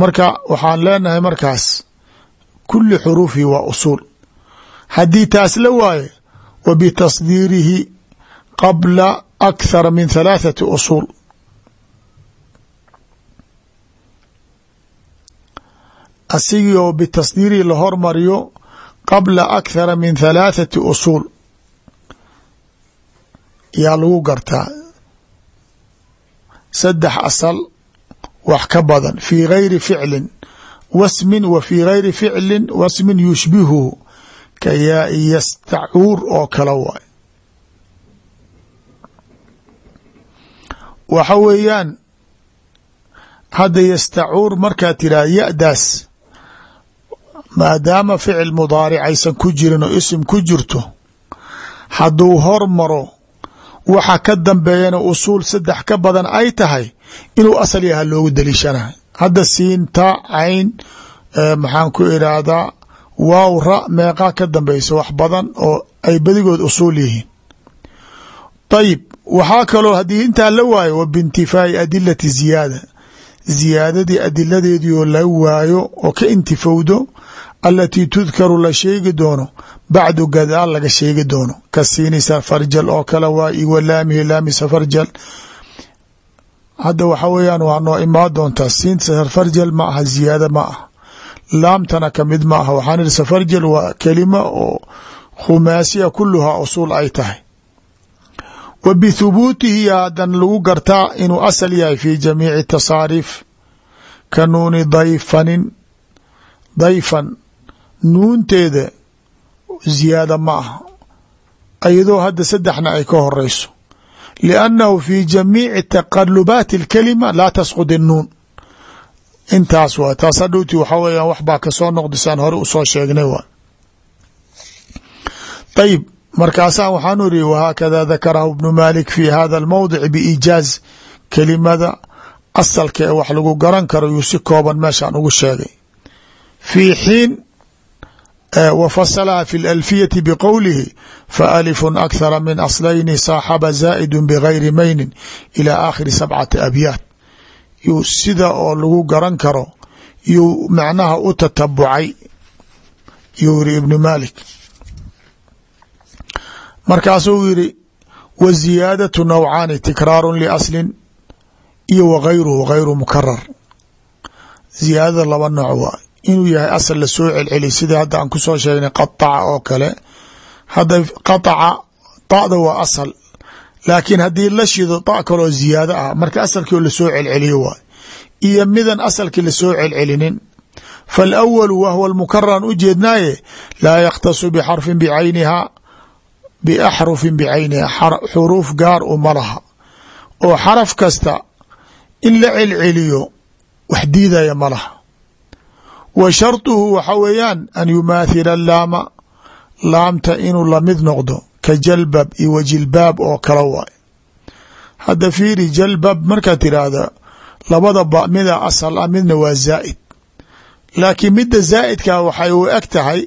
Marka waxaan leenahay markaas kuli xuruufi waa usuul. Haddii taas la waaye wa bitasdiirihi qabla akhara min halaathati usuul. Asigii oo bitasdiirihi la hormariyo qabla akhara min halaathati usuul. Yaa lagu gartaa. Saddex asal wax ka badan fii gayri ficlin wasmin wa fii gayri ficlin wasmin yushbihuhu ka yaai yastacuur oo kale waay. Waxa weeyaan hadda yastacuur markaad tiraa ya-daas maadaama ficil mudaaric aysan ku jirin oo isim ku jirto hadduu hormaro waxa ka dambeeyana usuul saddex ka badan ay tahay inuu asal yaha loogu daliishanahay hadda siinta cayn maxaan ku idhaahdaa waaw ra meeqaa ka dambeysa wax badan oo ay badigood usuul yihiin. Ayib waxaa kaloo haddii intaa la waayo wa biintifaai adilati ziyaada. Ziyaadadii adiladeedii oo la waayo oo ka intifowdo alatii tudkaru la sheegi doono bacdu gadaal laga sheegi doono. Ka siini safarjal oo kale waa iwa laamihi laami safarjal hadda waxa weeyaan waa noo imaan doontaa siin safarjal ma aha ziyaada ma ah laamtana ka mid ma aha. Waxaan ihi safarjal waa kelima oo khumaasiya kuluhaa usuul ay tahay. Wa bithubuutihi hadan lagu gartaa inuu asal yahay fi jamiici tasaariif. Ka nuuni dayfanin dayfan nuunteeda ziyaada ma aha. Iyadoo hadda saddexna ay ka horeyso liannahu fi jamiici taqalubaati اlkalima laa tasqud الnuun intaas waa taas hadhowti waxaa weeyaan wax baa kasoo noqdisaan hore usoo sheegnay waa ayib markaasaa waxaan iri wahaakada dakarahu ibnu malik fi hada almowdic biijaaz kelimada asalka ee wax lagu garan karo yuu si kooban meeshaan ugu sheegay fii xiin wfasalaha fi اlalfiyati bqowlihi faalifu akhara min aslayni saaxaba zaa'idu bgayri maynin ilى aakhiri sabcati abyaad yuu sida oo lagu garan karo yuu macnaha u tatabucay yuu yiri ibnu malik markaasuu yiri wa ziyaadatu nawcaani tikraaru liaslin iyo wagayruhu gayru mukarar ziyaadada laba nooc waa inuu yahay asal la soo celceliy sida hadda aan ku soo sheegnay qataca oo kale. Hadda qataca da'da waa asal. Laakiin haddii la shido da kaloo ziyaado ah. Marka asalkii la soo celceliyo waay iyo midan asalkii la soo celcelinin. Faalawalu wahwa lmukaran ujeednaaye laa yakhtasu bixarfin bicaynihaa biaxrufin bicayniha. Xuruuf gaar uma laha. Oo xaraf kasta in la celceliyo wax diidaya ma laha wa waxa weeyaan an yumaathila laama laamta inuu la mid noqdo ka jalbab iyo wa jilbaab oo kala waay. Hadda fiiri jalbab markaad tiraahda labada ba mida asal ah midna waa zaa'id. Laakiin midda zaa'idka waxay u eg tahay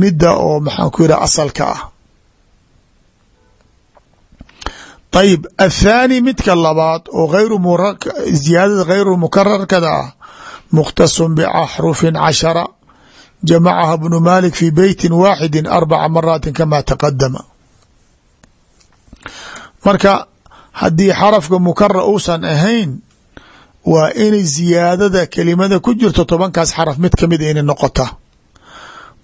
midda oo maxaan ku yidhah asalka ah. Ayib athaani midka labaad oo ayru ziyaadada hayru mukararkada ah mukhtasun baxrufin cashara jamacaha bnu malik fi beyti waaxidi arbaca maraatin kama taqadama marka haddii xarafka mukara uusan ahayn waa inay ziyaadada kelimada ku jirto tobankaas xaraf mid ka mid inay noqota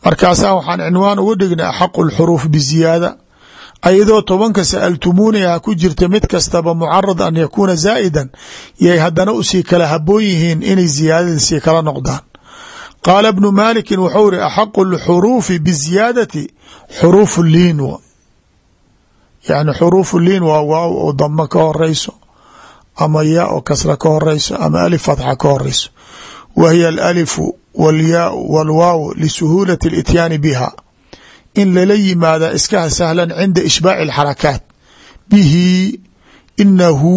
markaasaa waxaan cinwaan uga dhignay axaqu lxuruuf biziyaada ayadoo tobanka sa'altumuuniha ku jirta mid kastaba mucarad an yakuuna zaa'idan yay haddana u sii kala haboon yihiin inay ziyaadada sii kala noqdaan. Qaala bnu maalikin wuxuu iri axaqu lxuruufi biziyaadati xuruufu liin yani xuruufu liin waa waaw oo damo ka horeyso ama yaa oo kasra ka horeyso ama alif fatxa ka horeyso wa alalifu walyaau walwaaw lisuhuulati lityaani biha in lala yimaada iska sahlan cinda ishbaaci اlxarakaat bihi inahu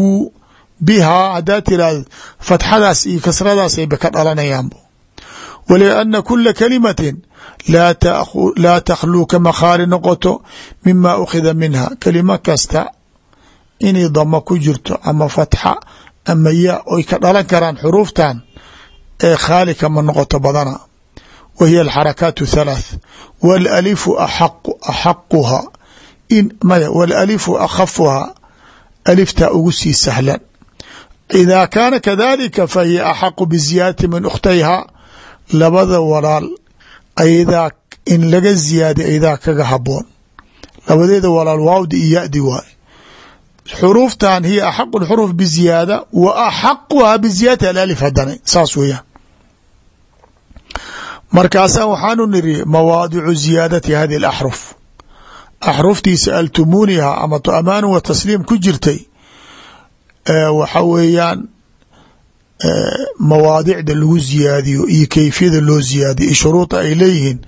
bihaa haddaad tiraahdo fatxadaas iyo kasradaasayba ka dhalanayaanbo walianna kula kalimatin laa takhluu kama khaali noqoto mima ukhida minha. Kelimo kasta inay damo ku jirto ama fatxa ama ya oy ka dhalan karaan xuruuftan ee khaali kama noqoto badana wa hiy alxarakaat thalaath waalalifu axaquha maya waalalifu akhafuhaa aliftaa ugu sii sahlan idaa kaana kadalika fa hiya axaqu biziyaadati min ukhtayhaa labada walaal ayadaa in laga ziyaada ayadaa kaga haboon labadeeda walaal waawdi iyo yadi waay xuruuftan hiya axaqu xuruuf biziyaada wa axaquhaa biziyaadati alif hadana saas weeyaan markaasaa waxaanu niri mawaadicu ziyaadati hadi اlaxruf axruftii sa'altumuuniha ama amaanu wa tasliim ku jirtay waxa weeyaan mawaadicda lagu ziyaadiyo iyo keyfiyada loo ziyaadiyo iyo shuruuda ay leeyihiin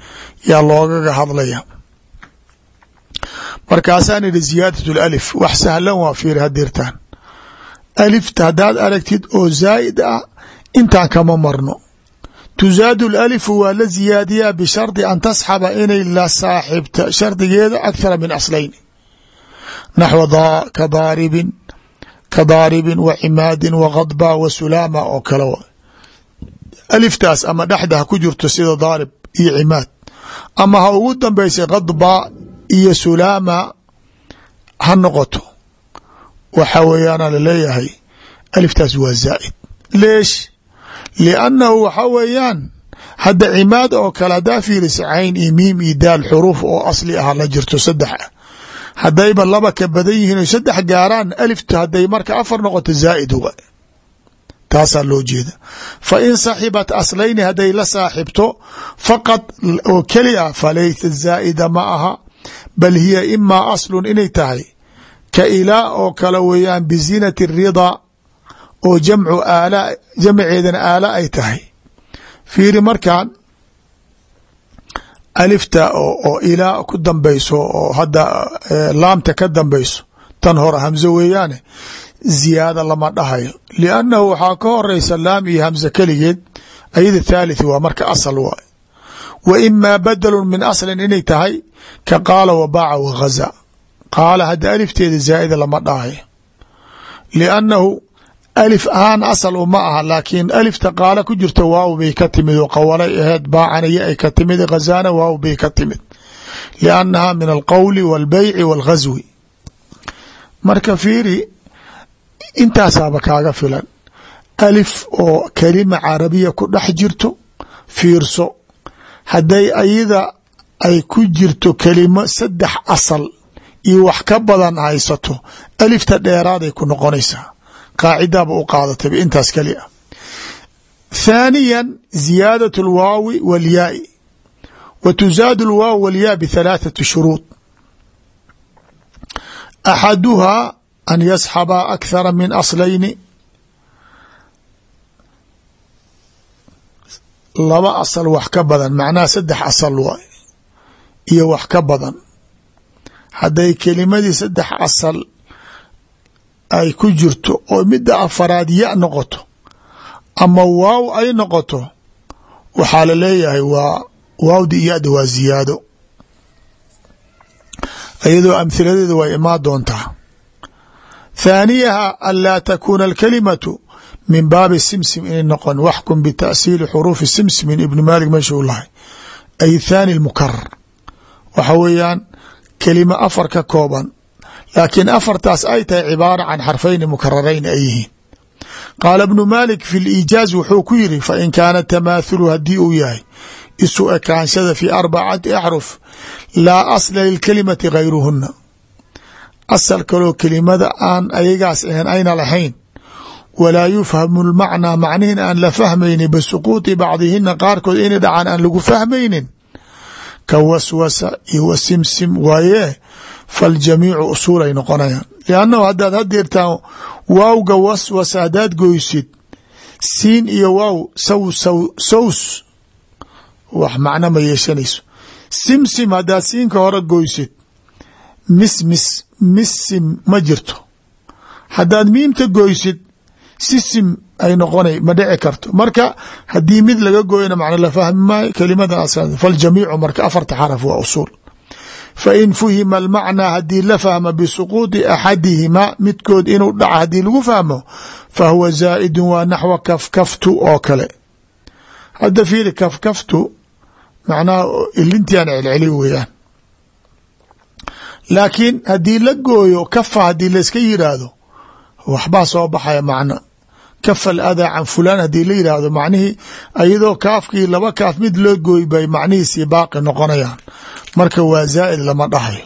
yaa loogaga hadlaya. Markaasaan idhi ziyaadat alif wax sahlan waa fiiri hadirtaan alifta haddaad aragtid oo zaa'id ah intaan kama marno tuzaadu lalifu waa la ziyaadiyaa bishardi an tasxaba inay la saaxibta shardigeeda akhara min aslayn. Naxw ka daaribin ka daaribin wa cimaadin wa khadba wa sulaama oo kale aliftaas ama dhexda ha ku jirto sida daarib iyo cimaad ama ha ugu dambeysay khadba iyo sulaama ha noqoto. Waxa weeyaana la leeyahay aliftaas waa zaa'id liannahu waxa weeyaan hadda cimaad oo kale haddaa fiirisa cayn iyo miim iyo daal xuruuf oo asli ah la jirto saddex. Ah haddayba laba ka badan yihiin o saddex gaaraan aliftu hadday marka afar noqoto zaa'id wa taasaa loo jeeda fa in saxibat aslayni hadday la saaxibto faqad oo keli ah falaysa zaa'ida ma aha bal hiya imaa aslun inay tahay. Ka ilaa oo kale weeyaan bizinati ridaa oo jamcu aala jamceedana aala ay tahay. Fiiri markan alifta oo ilaa ku dambeyso oo hadda laamta ka dambeyso tan hore hamzo weeyaane ziyaada lama dhahayo. Liannahu waxaa ka horeysa laam iyo hamze keligeed ayada thaalithi waa marka asal waay wa imaa badalun min aslin inay tahay ka qaala wa baaca wa ghaza. Qaala hadda alifteeda zaa'ida lama dhahayo. Liannahu alif ahaan asal uma aha laakiin alifta qaala ku jirta waaw bay ka timid oo qawalay aheed baacana yo ay ka timid ghazaana waaw bay ka timid. Liannaha min alqowli wاlbeyci wاlghaswi marka fiiri intaasaaba kaaga filan. Alif oo kelima carabiya ku dhex jirto fiirso. Hadday ayada ay ku jirto kelimo saddex asal iyo wax ka badan haysato alifta dheeraaday ku noqonaysaa qaacidaba u qaadatayba intaas keli ah thaaniya ziyaadaة اlwaawi wاlyaai wa tuzaad اlwaaw wاlyaa bثalaaثaةi shuruud axaduhaa an yasxabaa akhara min aslayni laba asal wax ka badan macnaha saddex asal waay iyo wax ka badan hadday kelimadii saddex asal ay ku jirto oo midda afaraad ya noqoto ama waaw ay noqoto waxaa la leeyahay waa waawdi iyada waa ziyaado. Iyadoo amhiladeeda way imaa doontaa. Thaaniyaha an laa takuuna alkalimatu min baabi simsim inay noqon waxkum bitasiili xuruufi simsimin ibni maalik meesha u lahay. Ay thaani lmukarar waxa weeyaan kelima afar ka kooban laakiin afartaas ay tahay cibaara can xarfayni mukararayn ay yihiin. Qaala ibnu maalik fi liijaaz wuxuu ku yiri fain kaana tamaahulu haddii uu yahay isu ekaanshada fi arbacati axruf laa asla lilkalimati gayruhuna asal kaloo kelimada aan ayagaas ahan ayna lahayn walaa yufhamu lmacnaa macnihin aan la fahmaynin bisuquuطi bacdihina qaarkood inay dhacaan aan lagu fahmaynin. Ka waswasa iyo wa simsim waaye faljamiicu usuul ay noqonayaan liannahu haddaad hadeertaan waawga waswasa haddaad goysid siin iyo waaw saw saw saws wax macno ma yeeshanayso simsim haddaad siinka hore goysid mismis missim ma jirto haddaad miimta goysid sisim ay noqona ma dhici karto marka haddii mid laga gooyana macno la fahmi maayo kelimadan faljamiicu marka afarta xaraf waa usuul fain fuhima almacnaa haddii la fahma bisuquuطi axadihima midkood inuu dhaca haddii lagu fahmo fahuwa zaa'idun waa naxwa kafkaftu oo kale hadda fiiri kafkaftu macnaha ilintian celceli weeyaan laakiin haddii la gooyo kafa haddii layska yiraahdo waxbaa soo baxaya macno kafa aladaa can fulaan haddii la yidhaahdo macnihii iyadoo kaafkii laba kaaf mid loo gooy bay macnihiisii baaqi noqonayaan. Marka waa zaa'id lama dhahayo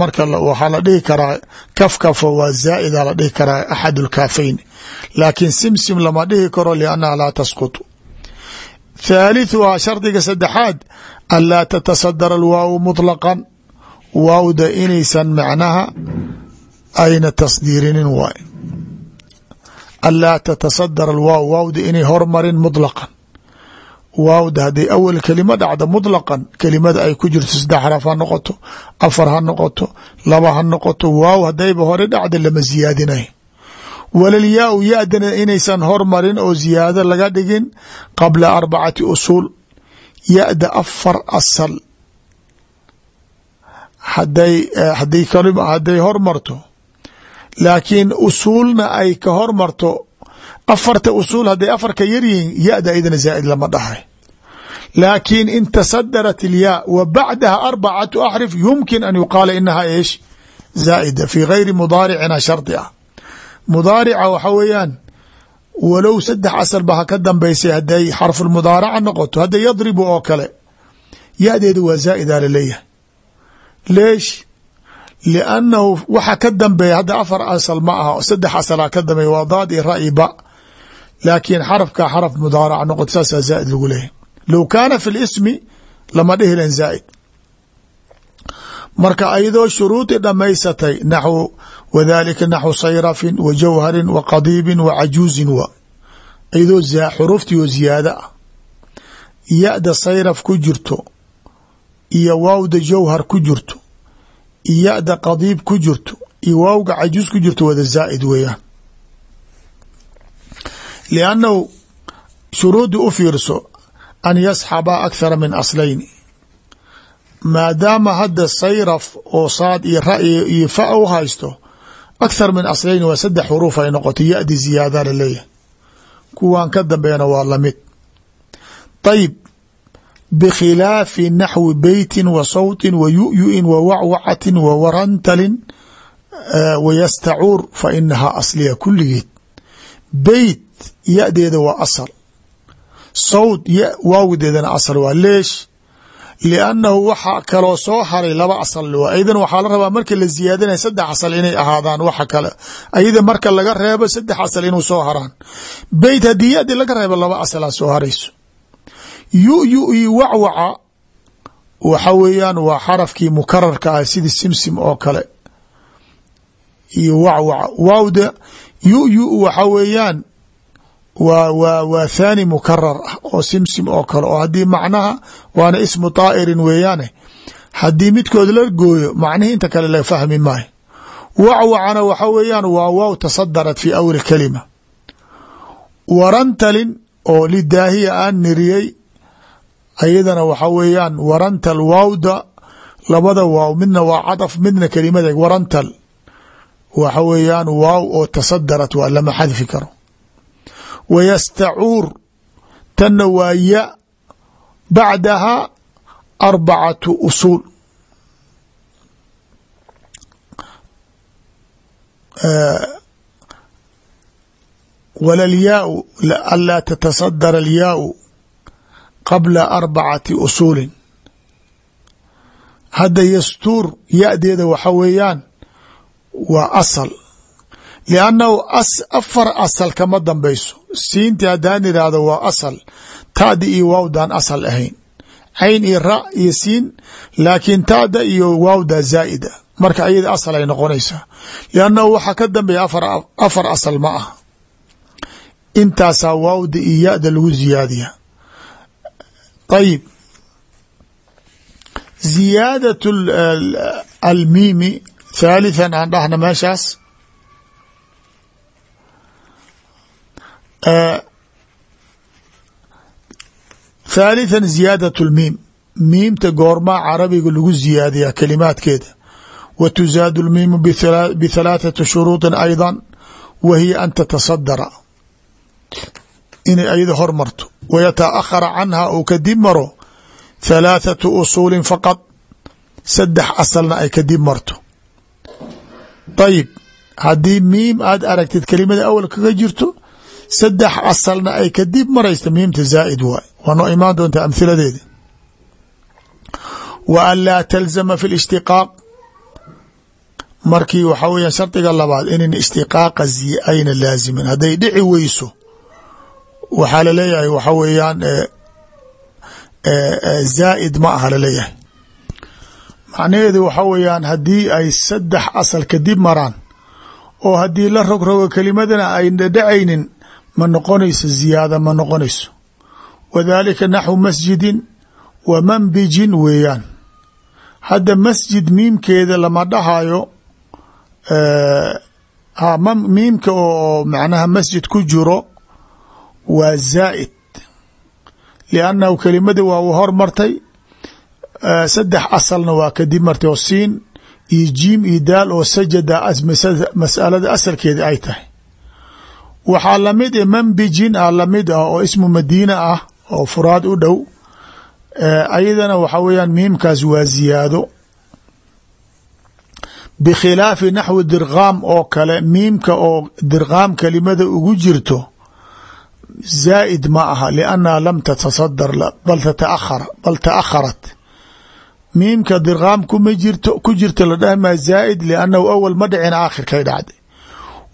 marka waxaa la dhihi karaa kafkafa waa zaa'ida la dhihi karaa axad lkaafayn laakiin simsim lama dhihi karo liannaha laa tasqutu. Thaalithuhaa shardiga saddexaad an laa tatasadara alwaawu muطlaqan waawda inaysan macnaha ayna tasdiirinin waay an laa tatasadara alwaaw waawda inay hormarin muطlaqan waawda hadday awal kelima dhacda muطlaqan kelimada ay ku jirto saddex xaraf ha noqoto afar ha noqoto laba ha noqoto waaw haddayba hore dhacda lama siyaadinay walalyaau ya-dana inaysan hormarin oo ziyaado laga dhigin qabla arbacati usuul ya-da afar asal haday haday hormarto laakiin usuulna ay ka hormarto afarta usuul hadday afar ka yaryihiin ya-da idana zaa'id lama dhahay. Laakiin in tasadarat ilyaa wa bacdaha arbacatu axrif yumkin an yuqaala inaha eesh zaa'ida fi gayri mudaaricina shardi ah mudaarica waxa weeyaan walow saddex asal ba ha ka dambaysay hadday xarfulmudaaraca noqoto hadda yadribu oo kale ya-deeda waa zaa'ida la leeyahay leesh liannahu waxa ka dambeeya hadda afar asal ma aha saddex asalaa ka dambeeya waa daad iyo ra'i ba laakiin xarafka xaraf mudaaraca noqoto saasaa zaa'id lagu leeyahy low kaana fi lismi lama dhihi lan zaa'id marka ayadoo shuruudi dhamaysatay naxw wadalika naxwu sayrafin wa jawharin wa qadiibin wa cajuuzin wa ayadoo xuruuftii oo ziyaada ah ya-da sayraf ku jirto iyo waawda jawhar ku jirto ya-da qadiib ku jirto iyo waawga cajuuz ku jirto wada zaa'id weeyaan. Liannahu shuruudii u fiirso an yasxabaa akhara min aslayni. Maadaama hadda sayraf oo saad iyo ra iyo fa u haysto akhar min aslayni waa saddex xuruuf ay noqotay ya-di ziyaada la leeyahay kuwan ka dambeena waa la mid ayib bikhilaafi naxwi beytin wa sawtin wa yu'yu-in wa wacwacatin wa warantalin wa yastacuur fa inahaa asliya kulligeed beyt ya-deeda waa asal sawt ya waawideedana asal waa leesh liannahu waxaa kaloo soo haray laba asal waa aydan waxaa la rabaa marka la ziyaadinaya saddex asal inay ahaadaan waxa kale ayada marka laga reebo ya-di laga laba soo harayso yu-yu iyo wacwaca waxa weeyaan waa xarafkii mukararka ah sidii simsim oo kale. Iyo wacwaca. Waawda yu-yu waxa weeyaan waa waa waa thaani mukarar ah oo simsim oo kale. Oo haddii macnaha waana ismu daa'irin weeyaane. Haddii midkood la gooyo macnihii inta kale la fahmi maayo wacwacana waxa weeyaan waa waaw tasadarat fi awli kalima. Warantalin oo lidaahiya aan niriyey ayadana waxa weeyaan warantal waawda labada waaw midna waa cadaf midna kelimada warantal. Waxa weeyaan waaw oo tasadarat waa lama xadfi karo. Wayastacuur tanna waa ya bacdaha arbacatu usuul. Walalyaau anlaa tatasadara alyaau qabla arbacati usuulin. Hadda yastuur ya-deeda waxa weeyaan waa asal. Liannahu afar asal kama dambeyso siinti haddaan idhaahdo waa asal. Taadi iyo waawdaan asal ahayn. Cayn iyo ra iyo siin laakiin taada iyo waawda zaa'ida. Marka ayada asal ay noqonaysaa liannahu waxaa ka dambeeya afar asal ma ah intaasaa waawda iyo ya-da lagu ziyaadiya ayib ziyaadat almiimi thaalithan aan dhahna meeshaas thaalithan ziyaadat lmiim miimta goormaa carabiga lagu ziyaadiyaa kalimaadkeeda wa tuzaadu lmiimu bithalaathati shuruudin ayda wa hiya an tatasadara inay ayada hormarto wayataahara canha uu kadib maro thalaathatu usuulin faqad saddex asalna ay kadib marto ayib haddii miim aad aragtid kelimada awal kaga jirto saddex asalna ay kadib maraysta miimta zaa'id waay waa noo imaan doontaa amhiladeeda wa an laa talzama fi lishtiqaaq markii waxaa weya shardiga labaad inan ishtiqaaqa ayna laazimin hadday dhici weyso waxaa la leeyahay waxa weeyaan zaa'id ma aha la leeyahay macnaheedu waxa weeyaan haddii ay saddex asal kadib maraan oo haddii la rogrogo kelimadana ayna dhacaynin ma noqonayso ziyaada ma noqonayso. Wadaalika naxwu masjidin wa manbijin weeyaan. Hadda masjid miimkeeda lama dhahayo miimka oo macnaha masjid ku jiro waa zaa'id liannahu kelimada waa u hormartay saddex asalna waa kadib martay oo siin iyo jiim iyo daal oo sajada masalada asalkeeda ay tahay. Waxaa la mid e manbijin ah la mid ah oo ismu madiina ah oo furaad u dhow ayadana waxa weeyaan miimkaas waa ziyaado. Bikhilaafi naxwi dirqaam oo kale miimka oo dirqaam kelimada ugu jirto zaa'id ma aha liannaha lam tatasadar bal tataakhara bal taakharat miimka dirqaam kuma jirto ku jirta la dhahmaa zaa'id liannahu awal ma dhicin aakhirkay dhacday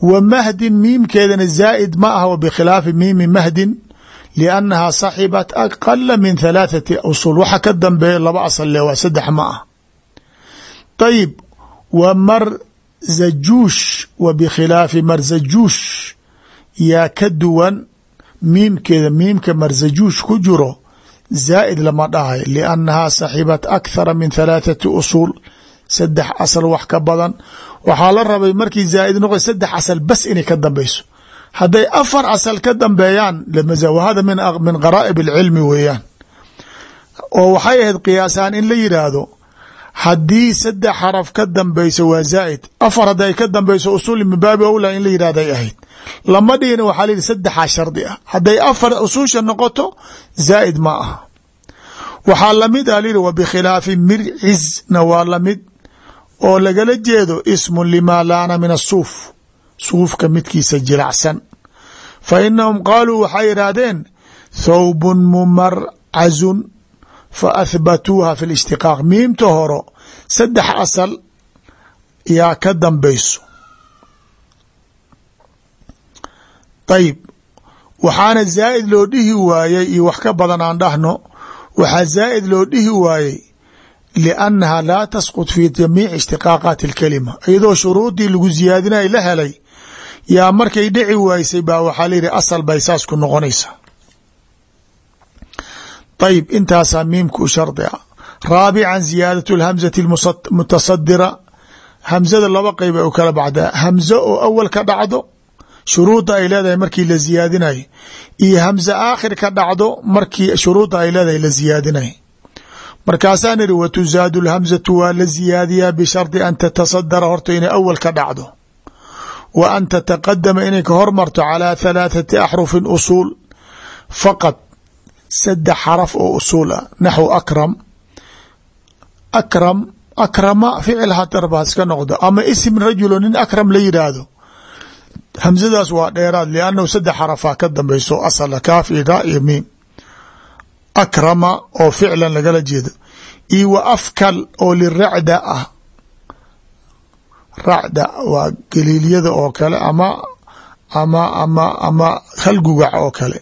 wa mahdin miimkeedana zaa'id ma aha wa bikhilaafi miimi mahdin liannahaa saxibat aqala min halaathati usul waxa ka dambeeya laba asal le waa saddex ma ah ayib wa marzajuush wa bikhilaafi marzajuush yaa ka duwan miimkeeda miimka marzajuush ku jiro zaa'id lama dhahay liannahaa saxibat akhara min halaathati usuul saddex asal wax ka badan. Waxaa la rabay markii zaa'id noqo saddex asal bas inay ka dambeyso hadday afar asal ka dambeeyaan wahada min garaa'ib alcilmi weeyaan. Oo waxay ahayd qiyaasaan in la yidhaahdo haddii saddex xaraf ka dambeyso waa zaa'id. Afar hadday ka dambeyso usuul min baabi awlaa in la yidhahday ahayd. Lama dhihina waxaa layihi saddexaa shardi ah. Hadday afar usuusha noqoto zaa'id ma aha. Waxaa la mid ah lihi wa bikhilaafi mircizna waa la mid oo lagala jeedo ismun limaa laana min asuuf suufka midkiisa jilacsan fa inahum qaaluu waxay yidhaahdeen thawbun mumarcazun fa ahbatuuha fi lishtiqaaq miimta horo saddex asal yaa ka dambeyso ayib waxaana zaa'id loo dhihi waayey iyo wax ka badan aan dhahno waxaa zaa'id loo dhihi waayey liannaha laa tasqut fi jamiici ishtiqaaqaati alkalima iyadoo shuruudii lagu ziyaadinay la helay yaa markay dhici waysay baa waxaa layihi asal bay saas ku noqonaysaa ayib intaasaa miimka u shardi a raabican ziyaadat lhamzati mutasadira hamzada laba qeyb u kala baxdaa hamzo oo awal ka dhacdo shuruudda ay leedahay markii la ziyaadinayo iyo hamze aakhir ka dhacdo markii shuruudda ay leedahay la ziyaadinayo markaasaan ihi wa tusaadu lhamzatu waa la ziyaadiyaa bishardi an tatasadara horta inay awal ka dhacdo wa an tataqadama inay ka hormarto calaa halaathati axrufin usuul faqad saddex xaraf oo usuul ah. Naxw akram. Akram akrama ficil hadarba iska noqdo. Ama ism rajulo nin akram la yidhaahdo hamzadaas waa dheeraad liannahu saddex xarafaa ka dambeyso asala kaaf iyo raa iyo miim. Akrama oo ficlan lagala jeedo. Iyo wa afkal oo liracda ah. Racda waa galiilyada oo kale ama ama ama ama halgugac oo kale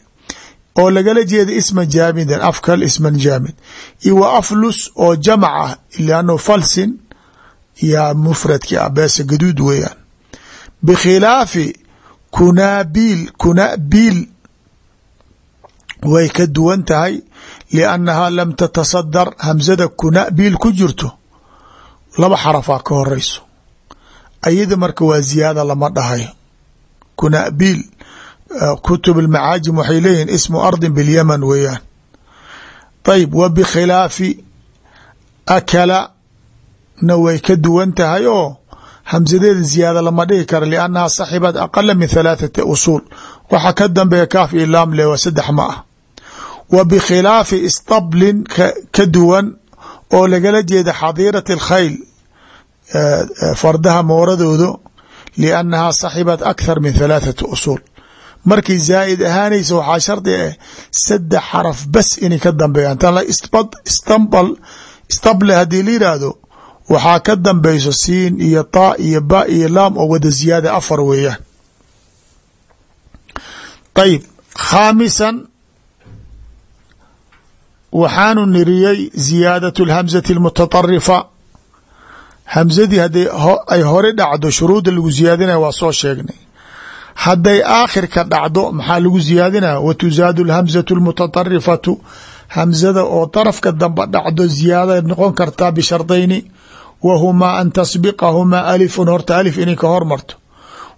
oo lagala jeeda isman jaamidan afkal isman jaamid. Iyo wa aflus oo jamac ah liannahu falsin yaa mufradki ah beesa gaduud weeyaan. Bikhilaafi kunaabiil kunabiil way ka duwan tahay liannahaa lam tatasadar hamzada kunabiil ku jirto laba xarafaa ka horeyso. Ayada marka waa ziyaada lama dhahayo. Kunabiil kutub almacaajim waxay leeyihiin ismu ardin bilyaman weeyaan. Ayib wa bikhilaafi akala na way ka duwan tahay oo hamsadeeda ziyaada lama dhihi karo liannaha saxibat aqala min halaathati usuul. Waxa ka dambeeya kaaf iyo laam le waa saddex ma ah wa bikhilaafi istablin ka duwan oo lagala jeeda xadiirati alkhayl fardaha mooradoodu liannahaa saxibat akhar min halaathati usuul markay zaa'id ahaanaysa waxaa shardi ah saddex xaraf bas inay ka dambeeyaan. Tan istambal istable haddii la yidhaahdo waxaa ka dambeyso siin iyo taa iyo ba iyo laam oo wada ziyaada afar weeyaan. Ayib khaamisan waxaanu niriyey ziyaadat lhamzati almutaطarifa hamzadii hadday ay hore dhacdo shuruudda lagu ziyaadinaya waa soo sheegnay hadday aakhirka dhacdo maxaa lagu ziyaadinaya wa tusaadu alhamzatu almutaطarifatu hamzada oo darafka dambe dhacdo ziyaada noqon kartaa bishardayni wa humaa an tasbiqahumaa alifun horta alif inay ka hormarto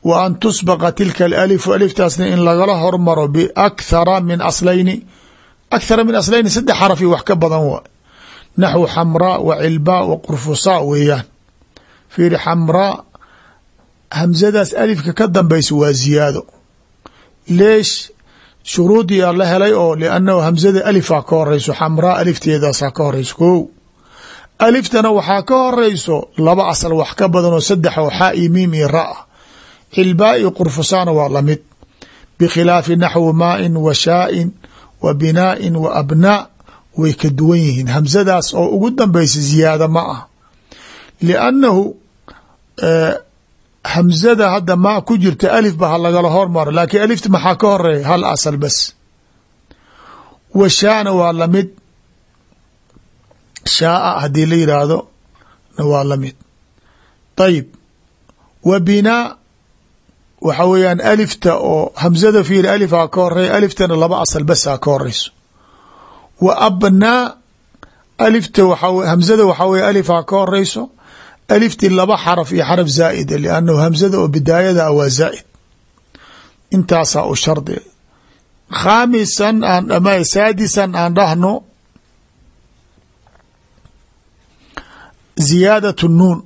wa an tusbaqa tilka alalifu aliftaasna in lagala hormaro biakhara min aslayni. Akhara min aslayni saddex xarafi wax ka badan waa. Naxwu xamraa wa cilbaa wa qurfusaa weeyaan. Fiiri xamraa hamzadaas alifka ka dambeysa waa ziyaado. Leesh shuruudiyaa la helay oo liannahu hamzada alifaa ka horeyso xamraa alifteedaasaa ka horeyso ko aliftana waxaa ka horeyso laba asal wax ka badan oo saddex oo xaa iyo miim iyo ra ah. Cilbaa iyo qurfusaana waa la mid bikhilaafi naxwi maain wa shaa'in wa binaa'in wa abnaa way ka duwan yihiin. Hamzadaas oo ugu dambeysa ziyaada ma ah. Liannahu hamzada hadda maa ku jirta alif ba ha lagala hormaro laakiin alifta maxaa ka horreeya hal asal bas. Wa shaana waa la mid shaaa haddii la yidhaahdo na waa la mid ayib wa binaa waxa weeyaan alifta oo hamzada fiir alifaa ka horreeya aliftana laba asal basaa ka horeyso wa abnaa alifta waa hamzada waxaa weye alifaa ka horeyso alifti laba xaraf iyo xaraf zaa'ida liannahu hamzada oo bidaayada ah waa zaa'id. Intaasaa u shardi. Khaamisan aan dhama saadisan aan dhahno ziyaadatu nuun.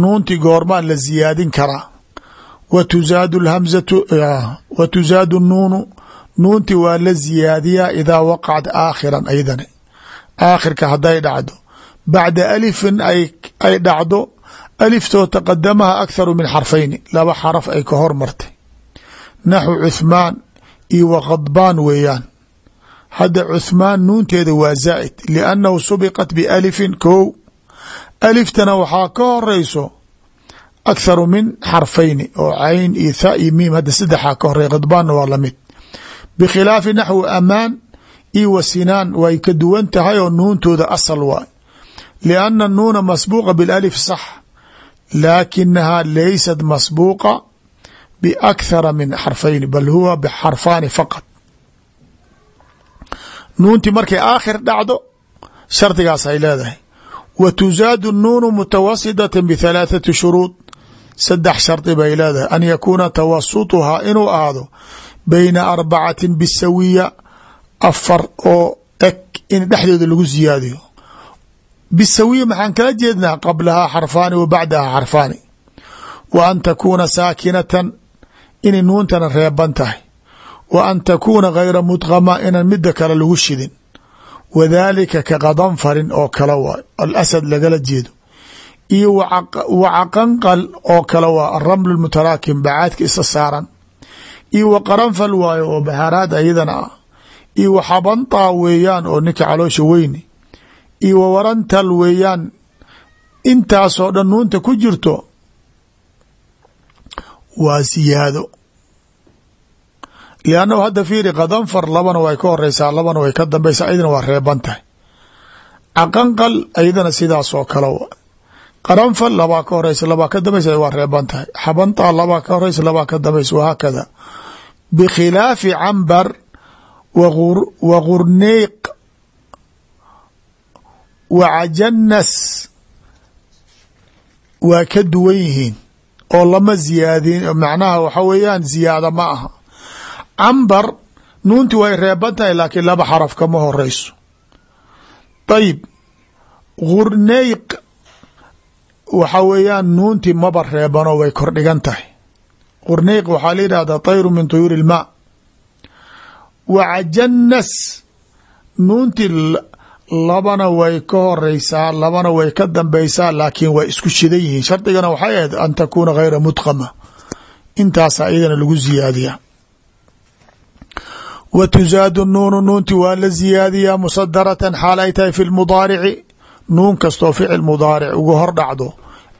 Nuunti goormaa la ziyaadin karaa. Wa tuzaadu lhamzatu wa tuzaadu nuunu. Nuunti waa la ziyaadiyaa idaa waqacad aakhiran aydani. Aakhirka hadday dhacdo bacda alifin ay dhacdo aliftoo taqadamaha akharu min xarfayni laba xaraf ay ka hormartay naxu cuthmaan iyo wa khadbaan weeyaan hadda cuthmaan nuunteeda waa zaa'id liannahu subiqat bialifin kow aliftana waxaa ka horeyso akharu min xarfayni oo cayn iyo tha iyo miim hadda saddexaa ka horey khadbaanna waa la mid bikhilaafi naxwi amaan iyo wa sinaan way ka duwan tahay oo nuuntooda asal waay lianna nuuna masbuuqa bilalif sax laakinahaa laysat masbuuqa biakhara min xarfayni bal huwa bxarfaani faqad nuunti markay aakhir dhacdo shardigaas ay leedahay wa tuzaadu nuunu mutawasidata bithalaathati shuruud saddex shardi bay leedahay an yakuuna tawasutuhaa inuu ahaado bayna arbacatin bisawiya afar oo eg in dhexdooda lagu siyaadiyo bisawiya maxaan kala jeednaa qablahaa xarfaani wa bacdahaa xarfaani. Wa an takuuna saakinatan inay nuuntana reeban tahay. Wa an takuuna gayra mudqama inan mida kale lagu shidin. Wadaalika ka qadanfarin oo kale waay alasad lagala jeedo. Iyo wacaqanqal oo kale waa araml mutaraakim bacaadka isa saaran. Iyo wa qaranfal waayo oo baharaad ayadana ah iyo wa xabantaa weeyaan oo ninka caloosha weyni iyo wa warantal weeyaan. Intaasoo dhan nuunta ku jirto waa siyaado. Liannahu hadda fiiri qadanfar labana way ka horeysaa labana way ka dambeysaa ayadana waa reeban tahay. Caqanqal ayadana sidaasoo kale qaranfal labaa ka horeysa labaa ka dambeysa waa reeban tahay. Xabantaa labaa ka horeysa labaa ka dambeysa wahaakada bikhilaafi cambar wa gurneyq wa cajanas waa ka duwan yihiin oo lama ziyaadin macnaha waxa weeyaan ziyaada ma aha. Cambar nuunti way reeban tahay laakiin laba xaraf kama horeyso. Ayib gurneyq waxa weeyaan nuunti maba reebanoo way kordhigan tahay. Gurneyq waxaa la yidhahdaa tayru min tuyuuri ilmaa. Wa cajanas nuunti labana way ka horeysaa labana way ka dambeysaa laakiin way isku shidan yihiin. Shardigana waxay ahayd an takuuna gayra mudqama intaasa iyadana lagu ziyaadiyaa. Wa tuzaadu nuunu nuunti waa la ziyaadiyaa musadaratan xaal ay tahay fi lmudaarici nuun kastoo ficil mudaaric uga hor dhacdo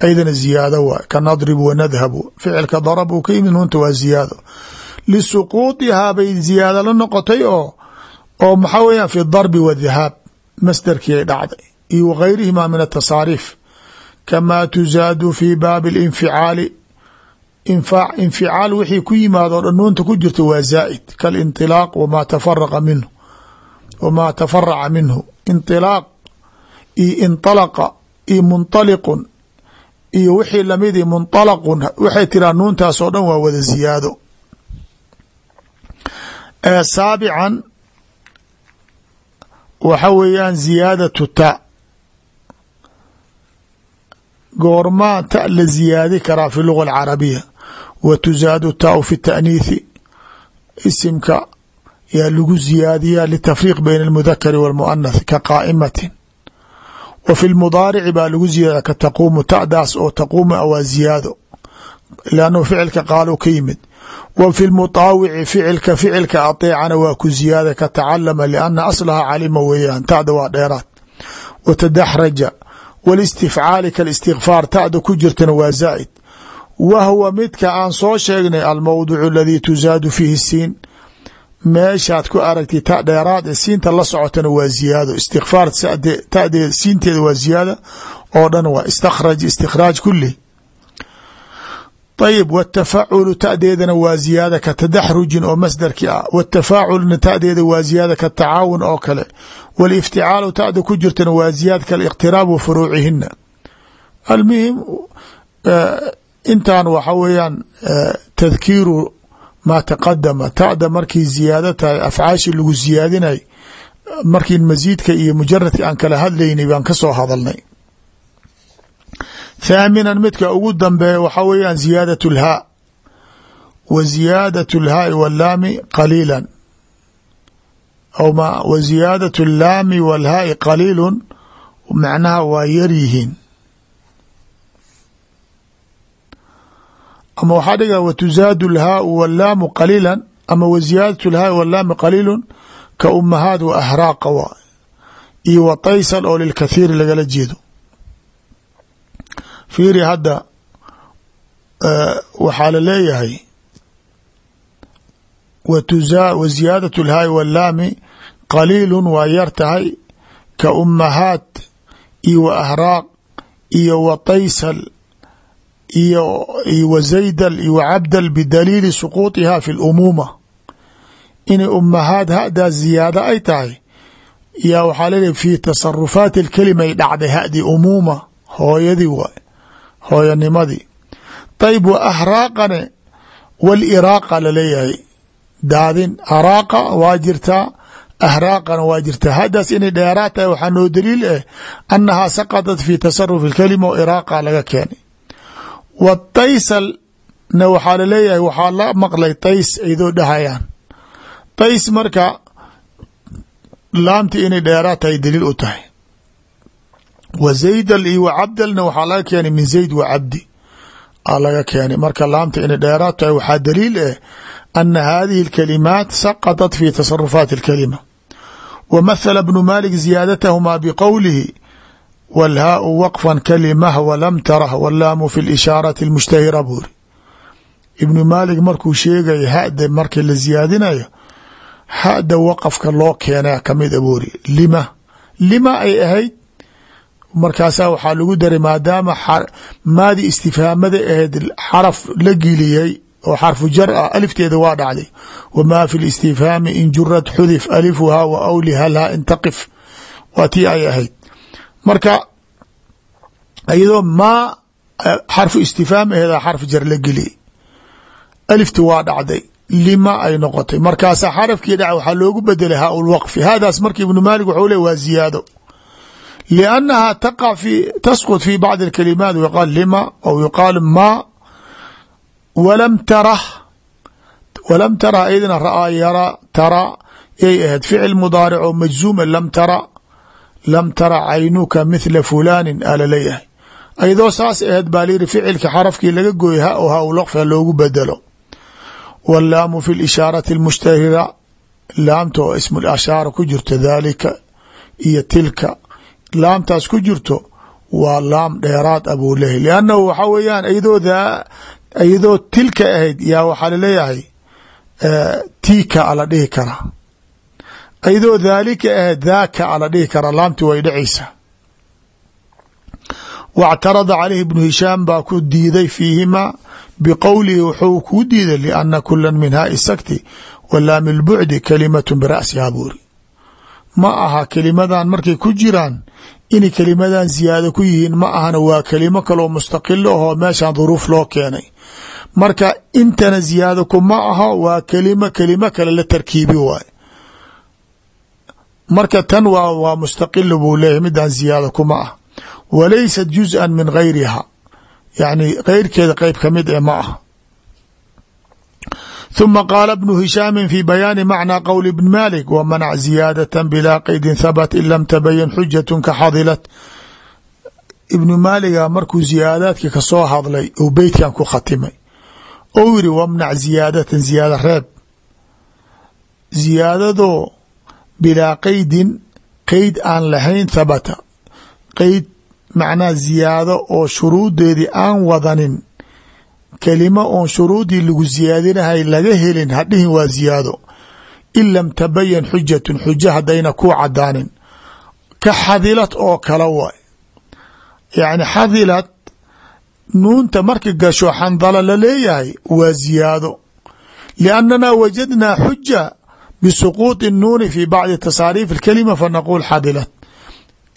aydana ziyaado waay ka nadribu wa nadhabu. Ficilka darab uu ka yimid nuunta waa ziyaado. Bay ziyaado la noqotay oo oo maxaa weeyaan fi darbi wadahaab masdarkii ay dhacday iyo wagayrihima min atasaariif kamaa tuzaadu fi baabi اlinficaali inficaal wixii ku yimaado o dhan nuunta ku jirta waa zaa'id kalinطilaaq wmaa tafaraqa minhu wamaa tafaraca minhu inطilaaq iyo inطalaqa iyo munطaliqun iyo wixii lamidi munطalaqun waxay tiraa nuuntaas oo dhan waa wada ziyaado saabican waxa weeyaan ziyaadatu ta. Goormaa ta la ziyaadi karaa fi luga alcarabiya. Wa tuzaadu taau fi taaniithi isimka yaa lagu ziyaadiyaa litafriiq bayna almudakari walmuanath ka qaa'imatin. Wa fi lmudaarici baa lagu ziyaada ka taquumu ta'daas oo taquumu a waa ziyaado. Lannu wa fi lmutaawici ficilka ficilka ateecana waa ku ziyaada ka tacalama lianna aslaha calima weeyaan ta'da waa dheeraad. Wa tadaxraja walistifcaali kaalistikfaar ta'da ku jirtana waa zaa'id. Wa huwa midka aan soo sheegnay almowdicu aladii tuzaadu fiihi siin. Meeshaad ku aragtay ta dheeraad ee siinta la socotana waa ziyaado. Istikfaar tadeed siinteeda waa ziyaada. Oo dhan waa istakhraj istikhraaj kulih ayib wtafaculu tadeedana waa ziyaada ka tadaxrujin oo masdarki ah wtafaaculna tadeeda waa ziyaada ka tacaawun oo kale wlifticaalu tada ku jirtana waa ziyaada kaliqtiraab wa furuucihina almuhim intan waxa weeyaan tadkiiru maa taqadama tada markii ziyaado tahay afcaashi lagu ziyaadinay markii masiidka iyo mujaradka aan kala hadlaynay baan ka soo hadalnay thaaminan midka ugu dambeeya waxaa weeyaan ziyaadat اlhaa wa ziyaadat اlhaai wاllaami qaliila aw wa ziyaadaة اllaami wاlhaai qaliilu macnaha waa yar yihiin ama waxaa dhiga wtuzaadu اlhaau wاllaamu qaliila ama wa ziyaadaة اlhaai wاllaami qaliilu ka umahaad wa ahraaqa wa iyo wa taysal oo lilkathiiri lagala jeedo fiiri hadda waxaa la leeyahay wa ziyaadaة اlhaai wاllaami qaliilu waa yar tahay ka umahaad iyo wa ahraaq iyo wa taysal iyo wa zaydal iyo wa cabdal bidaliili suquuطiha fi اlumuuma inay umahaad hadaa ziyaado ay tahay yaa waxaa leleeyahy fi tasarufaati اlkelima ay dhacday hadii umuuma hooyadii waay hooyanimadii. Ayb wa ahraaqane waliraaqa la leeyahay daadin araaqa waa jirtaa ahraaqana waa jirtaa haddaas inay dheeraad tahay waxaa noo daliil ah annahaa saqadat fi tasarufi اlkelima o iraaqa laga keenay. Wa taysalna waxaa la leeyahay waxaa la maqlay tays aydoo dhahayaan. Tays marka laamti inay dheeraad tahay daliil u tahay wa zaydal iyo wa cabdalna waxaa laga keenay min zayd wa cabdi a laga keenay marka laamta inay dheeraad tahay waxaa daliil ah ana hadihi اlkalimaat saqaطat fi tasarufaati اlkalima wa mathala bnu malik ziyaadatahumaa biqowlihi wاlhaau waqfa kalimah walam tarah wallaamu fi اlishaarati اlmushtahira buuri ibnu maalik markuu sheegaya hada markii la ziyaadinayo hada waqafka loo keena kamid a buuri lima lima ay ahayd markaasaa waxaa lagu daray maadaama maadi istifhaamada ahayd xaraf la geliyey oo xarfu jar ah alifteeda waa dhacday. Wamaa fi listifhaami in jurad xudif alifuhaa wa awlihalhaa intaqif. Waa tii ay ahayd. Marka iyadoo maa xarfu istifhaam aheeda xarf jar la geliyey alifti waa dhacday. Lima ay noqotay. Markaasaa xarafkii dhaca waxaa loogu bedelay haa lwaqfi haadaas marka ibnu maalik waxuu le waa ziyaado لأnnaha taqع tasqط fi bacضi الkalimaat yuqaal lima aw yuqaal ma walam tarah walam tara aydna ra'aa yara tara yay ahayd ficil mudaaric oo majzuuma lam tara lam tara caynuka mithla fulani ala leeyahay ayadoo saas ahayd baa layidhi ficilka xarafkii laga gooy ha o ha lqfa loogu bedelo wallaamu fi اlishaarati اlmushtahira laamta oo ismu ashaara ku jirto dhalika iyo tilka laamtaas ku jirto waa laam dheeraad a buu leeyahy liannahu waxaa weeyaan iyadoo iyadoo tilka ahayd yaa waxaa la leeyahay tiika ala dhihi karaa iyadoo dhaalika ahayd dhaaka ala dhihi karaa laamti way dhacaysaa wاctarada caleyh ibnu hishaam baa ku diiday fiihimaa biqowlihi wuxuu kuu diiday liana kula min haai sakti wa laami lbucdi kalimatu bira'siha buuri ma aha kelimadan markay ku jiraan. Inay kelimadan ziyaado ku yihiin ma ahana waa kelimo kaloo mustaqilo ahoo meeshan duruuf loo keenay. Marka intana ziyaado kuma aho waa kelimo kelimo kale la tarkiibi waay marka tan waa waa mustaqilo buu leeyahy midaan ziyaado kuma ah. Walaysat juzءa min gayriha yani keyrkeeda qeyb ka mid ee ma ah ثuma qaala bnu hishaami fi bayaani macnaa qowl bn malik wmanac ziyaadaة bilaa qeydin habat in lam tabayan xujaة ka xadilat ibnu maaliga markuu ziyaadaadki kasoo hadlay ou beytkan ku khatimay ou yiri wmnac ziyaadatan ziyaada reeb ziyaadadoo bilaa qeydin qeyd aan lahayn habata qeyd macnaha ziyaado oo shuruudeedii aan wadanin kelimo oon shuruudii lagu ziyaadinahay laga helin hadhihin waa ziyaado in lam tabayan xujatun xujo haddayna ku cadaanin ka xadilad oo kale waay yacni xadilad nuunta marki gasho xandala la leeyahay waa ziyaado liannana wajadnaa xuja bisuquuطi الnuuni fi bacdi tasaariif اkalima fanaquul xadilad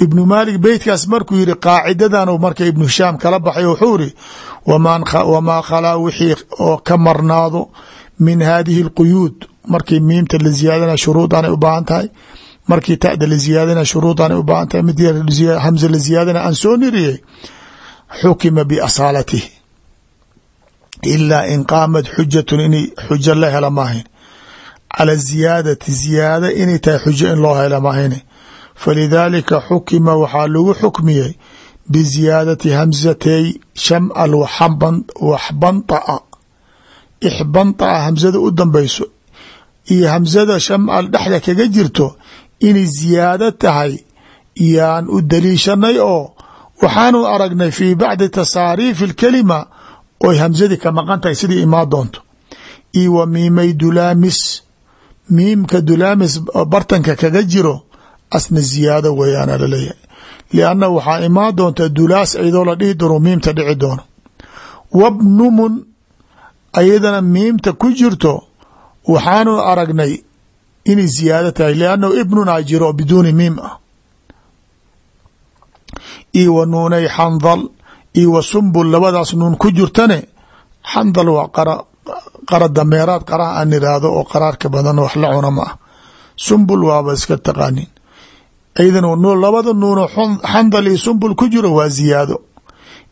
ibnu maalik beytkaas markuu yihi qaacidadan marka ibnu hishaam kala baxay wuxuu iri wamaa khalaa wixii oo ka marnaado min hadihi اlquyuud markii miimta la ziyaadana shuruudanay u baahan tahay markii tada la ziyaadana shuruudanay u baahan tahay mid hamza la ziyaadana aan soo niriyey xukima biasaalatihi ilaa in qaamad xujatun inay xujo la hela maahayn. Cala ziyaadati ziyaada inay tahay xujo in loo hela maahayne falidaalika xukima waxaa lagu xukmiyey biziyaadati hamsatay shamal waxbantaa ixbantaa hamsada u dambayso iyo hamsada shamal dhexda kaga jirto inay ziyaado tahay yaan u daliishanay oo waxaanu aragnay fii bacdi tasaariifi اlkalima oy hamsadii ka maqan tahay sidii imaa doonto wa miimay dulaamis miimka dulaamis bartanka kaga jiro asna ziyaado weeyaana la leeyahay lianna waxaa imaa doonta dulaas iyadoo la dhihi doono miimta dhici doono. Wabnumun ayadana miimta ku jirto waxaanu aragnay inay ziyaado tahay liannahu ibnunaa jiro biduuni miim ah. Io wa nuunay xandal io wa sumbul labadaas nuun ku jirtane xandal waa qara dameeraad qaraha aan iraahdo oo qaraarka badan wax la cuna ma ah. Sumbul waaba iska taqaanin idan labada nuunoo xandal iyo sumbul ku jiro waa ziyaado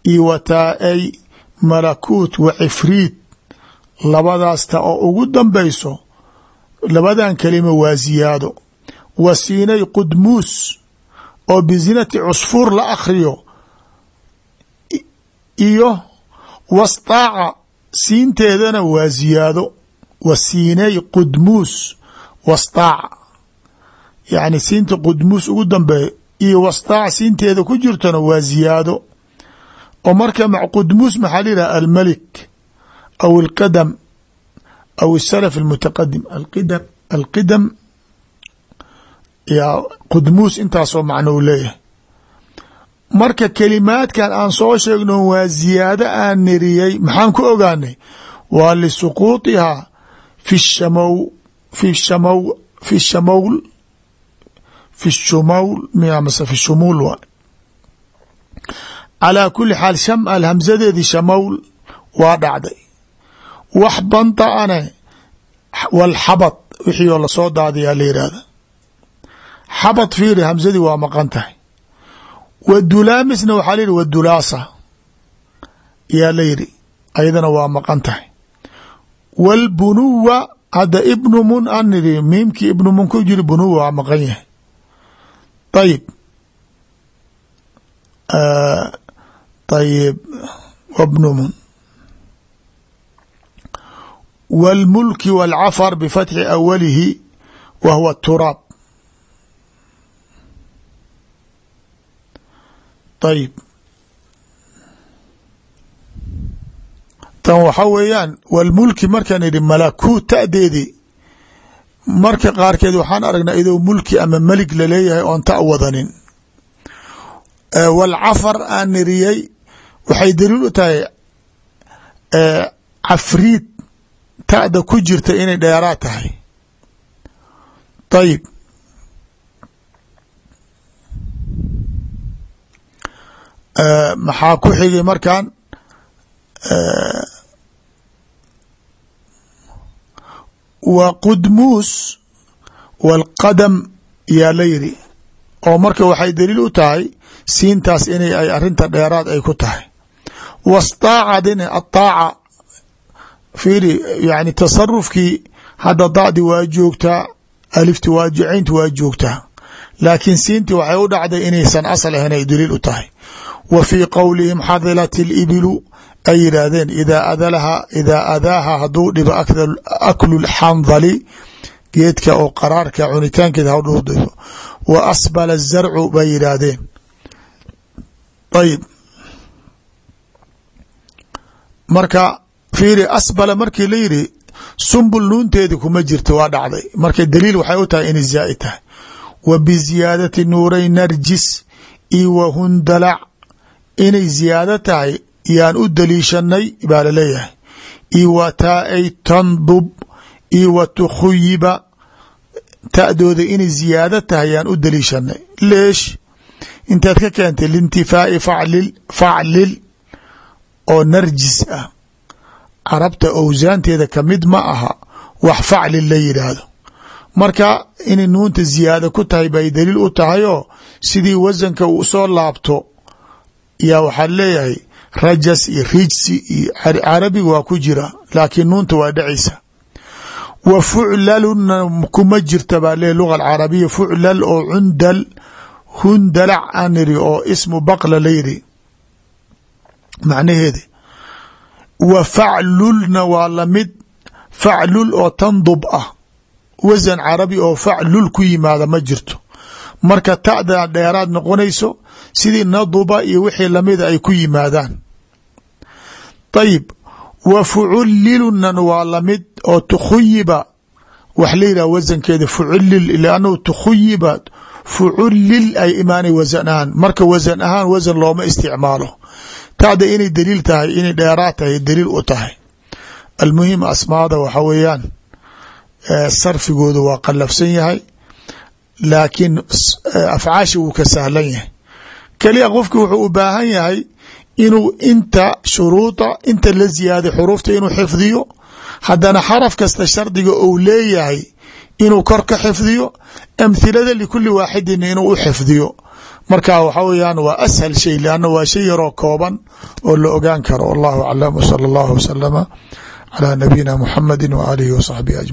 io wa taa-ay malakuut wa cifriid labadaasta oo ugu dambayso labadan kelima waa ziyaado wa siinay qudmuus oo bizinati cusfuur la akhriyo iyo wasطaaca siinteedana waa ziyaado wa siinay qudmuus wasطaaca yacni siinta qudmuus ugu dambeeya iyo wasطaac siinteeda ku jirtona waa ziyaado. Oo marka qudmuus maxaa la yidhaha almalik aw alqadam aw asalaf almutaqadim alqidam alqidam yaa qudmuus intaasoo macno u leeyahay. Marka kelimaadkan aan soo sheegno waa ziyaado aan niriyey maxaan ku ogaanay? Waa lisuquuطihaa fi shamow fi fi shamowl fi shumowl miya mase calaa kuli xaal shamal hamsadeedii shamowl waa dhacday wax bantaane walxabad wixii oo la soo daadiyaa la yihahda xabad fiiri hamsadii waa maqan tahay wadulaamisna waxaa layihi wadulaasa yaa la yidhi ayadana waa maqan tahay wاlbunuwa hadda ibnu mun an nidhi miimkii ibnu mun ku jiri bunuwa waa maqan yahay ayib ayib wbnu mun wاlmulki wاlcafar bifatxi awalihi wa huwa turaab ayib tan waxa weeyaan wlmulki markaan idhi malakuut ta'deedii marka qaarkeed waxaan aragnaa idoo mulki ama melig la leeyahay oon ta wadanin. Wاlcafar aan niriyey waxay daliil u tahay cafriid ta'da ku jirta inay dheeraad tahay. Ayib maxaa ku xigay markan wa qudmuus walqadam yaa la yiri oo marka waxay deliil u tahay siintaas in ay arinta dheeraad ay ku tahay. Wastaacadin aaaca fiiri yani tasarufkii hadda dadi waa joogtaa alifti waa jacaynti waa joogtaa laakiin siinti waxay u dhacday inaysan asal ahayn ay daliil u tahay. Wa fii qowlihim xadilat اlibilu ay yidhaahdeen idaa adaaha hadduu dhibo aklu xandali geedka oo qaraarka cunitaankeeda haduu dhibo wa asbala zarcu bay yidhaahdeen. Ayib. Marka fiiri asbala markii la yidhi sumbul nuunteedi kuma jirto waa dhacday. Marka daliil waxay u tahay inay zaa'id tahay. Wa biziyaadati nuuray narjis io wa hundalac inay ziyaado tahay yaan u daliishanay baa la leeyahay io wa taa-ay tandub io wa tukhuyiba ta'dooda inay ziyaado tahay yaan u daliishanay leesh intaad ka keentay liintifaa'i faclil faclil oo narjis ah. Carabta owsaanteeda ka mid ma aha wax faclil la yidhaahdo marka inay nuunta ziyaado ku tahay bay daliil u tahay oo sidii wasanka uu soo laabto yaa waxaa leeyahay rajas iyo rijsi iyo carabiga waa ku jira laakiin nuunta waa dhacaysa. Wa fuclaluna kuma jirta baa le luga alcarabiya fuclal oo cundal hundalac aan iri oo ismu baqla la yiri macnaheeda wa faclulna waa la mid faclul oo tandub ah. Wasan carabi oo faclul ku yimaada ma jirto. Marka ta'da dheeraad noqonayso sidii naduba iyo wixii lamida ay ku yimaadaan ayib wa fuculiluna waa la mid oo tukhuyiba wax la yidhah wasankeeda fuculil lannahu tukhuyiba fuculil ay imaanay wasan ahaan marka wasan ahaan wasan looma isticmaalo ta'da inay daliil tahay inay dheeraad tahay daliil u tahay almuhim asmaada waxa weeyaan sarfigooda waa qalafsan yahay laakiin afcaasha wuu ka sahlan yahay keliya qofki wuxuu u baahan yahay inuu inta shuruuda inta la ziyaaday xuruufta inuu xifdiyo haddana xaraf kasta shardiga ou leeyahay inuu kor ka xifdiyo amhilada likuli waaxidina inuu u xifdiyo. Marka waxa weyaan waa ashal shay lanna waa shay yaroo kooban oo la ogaan karo. Wallahu aclam wsala allahu wasalama calى nabiyina muxamadi w aalihi w saxbihi ajmain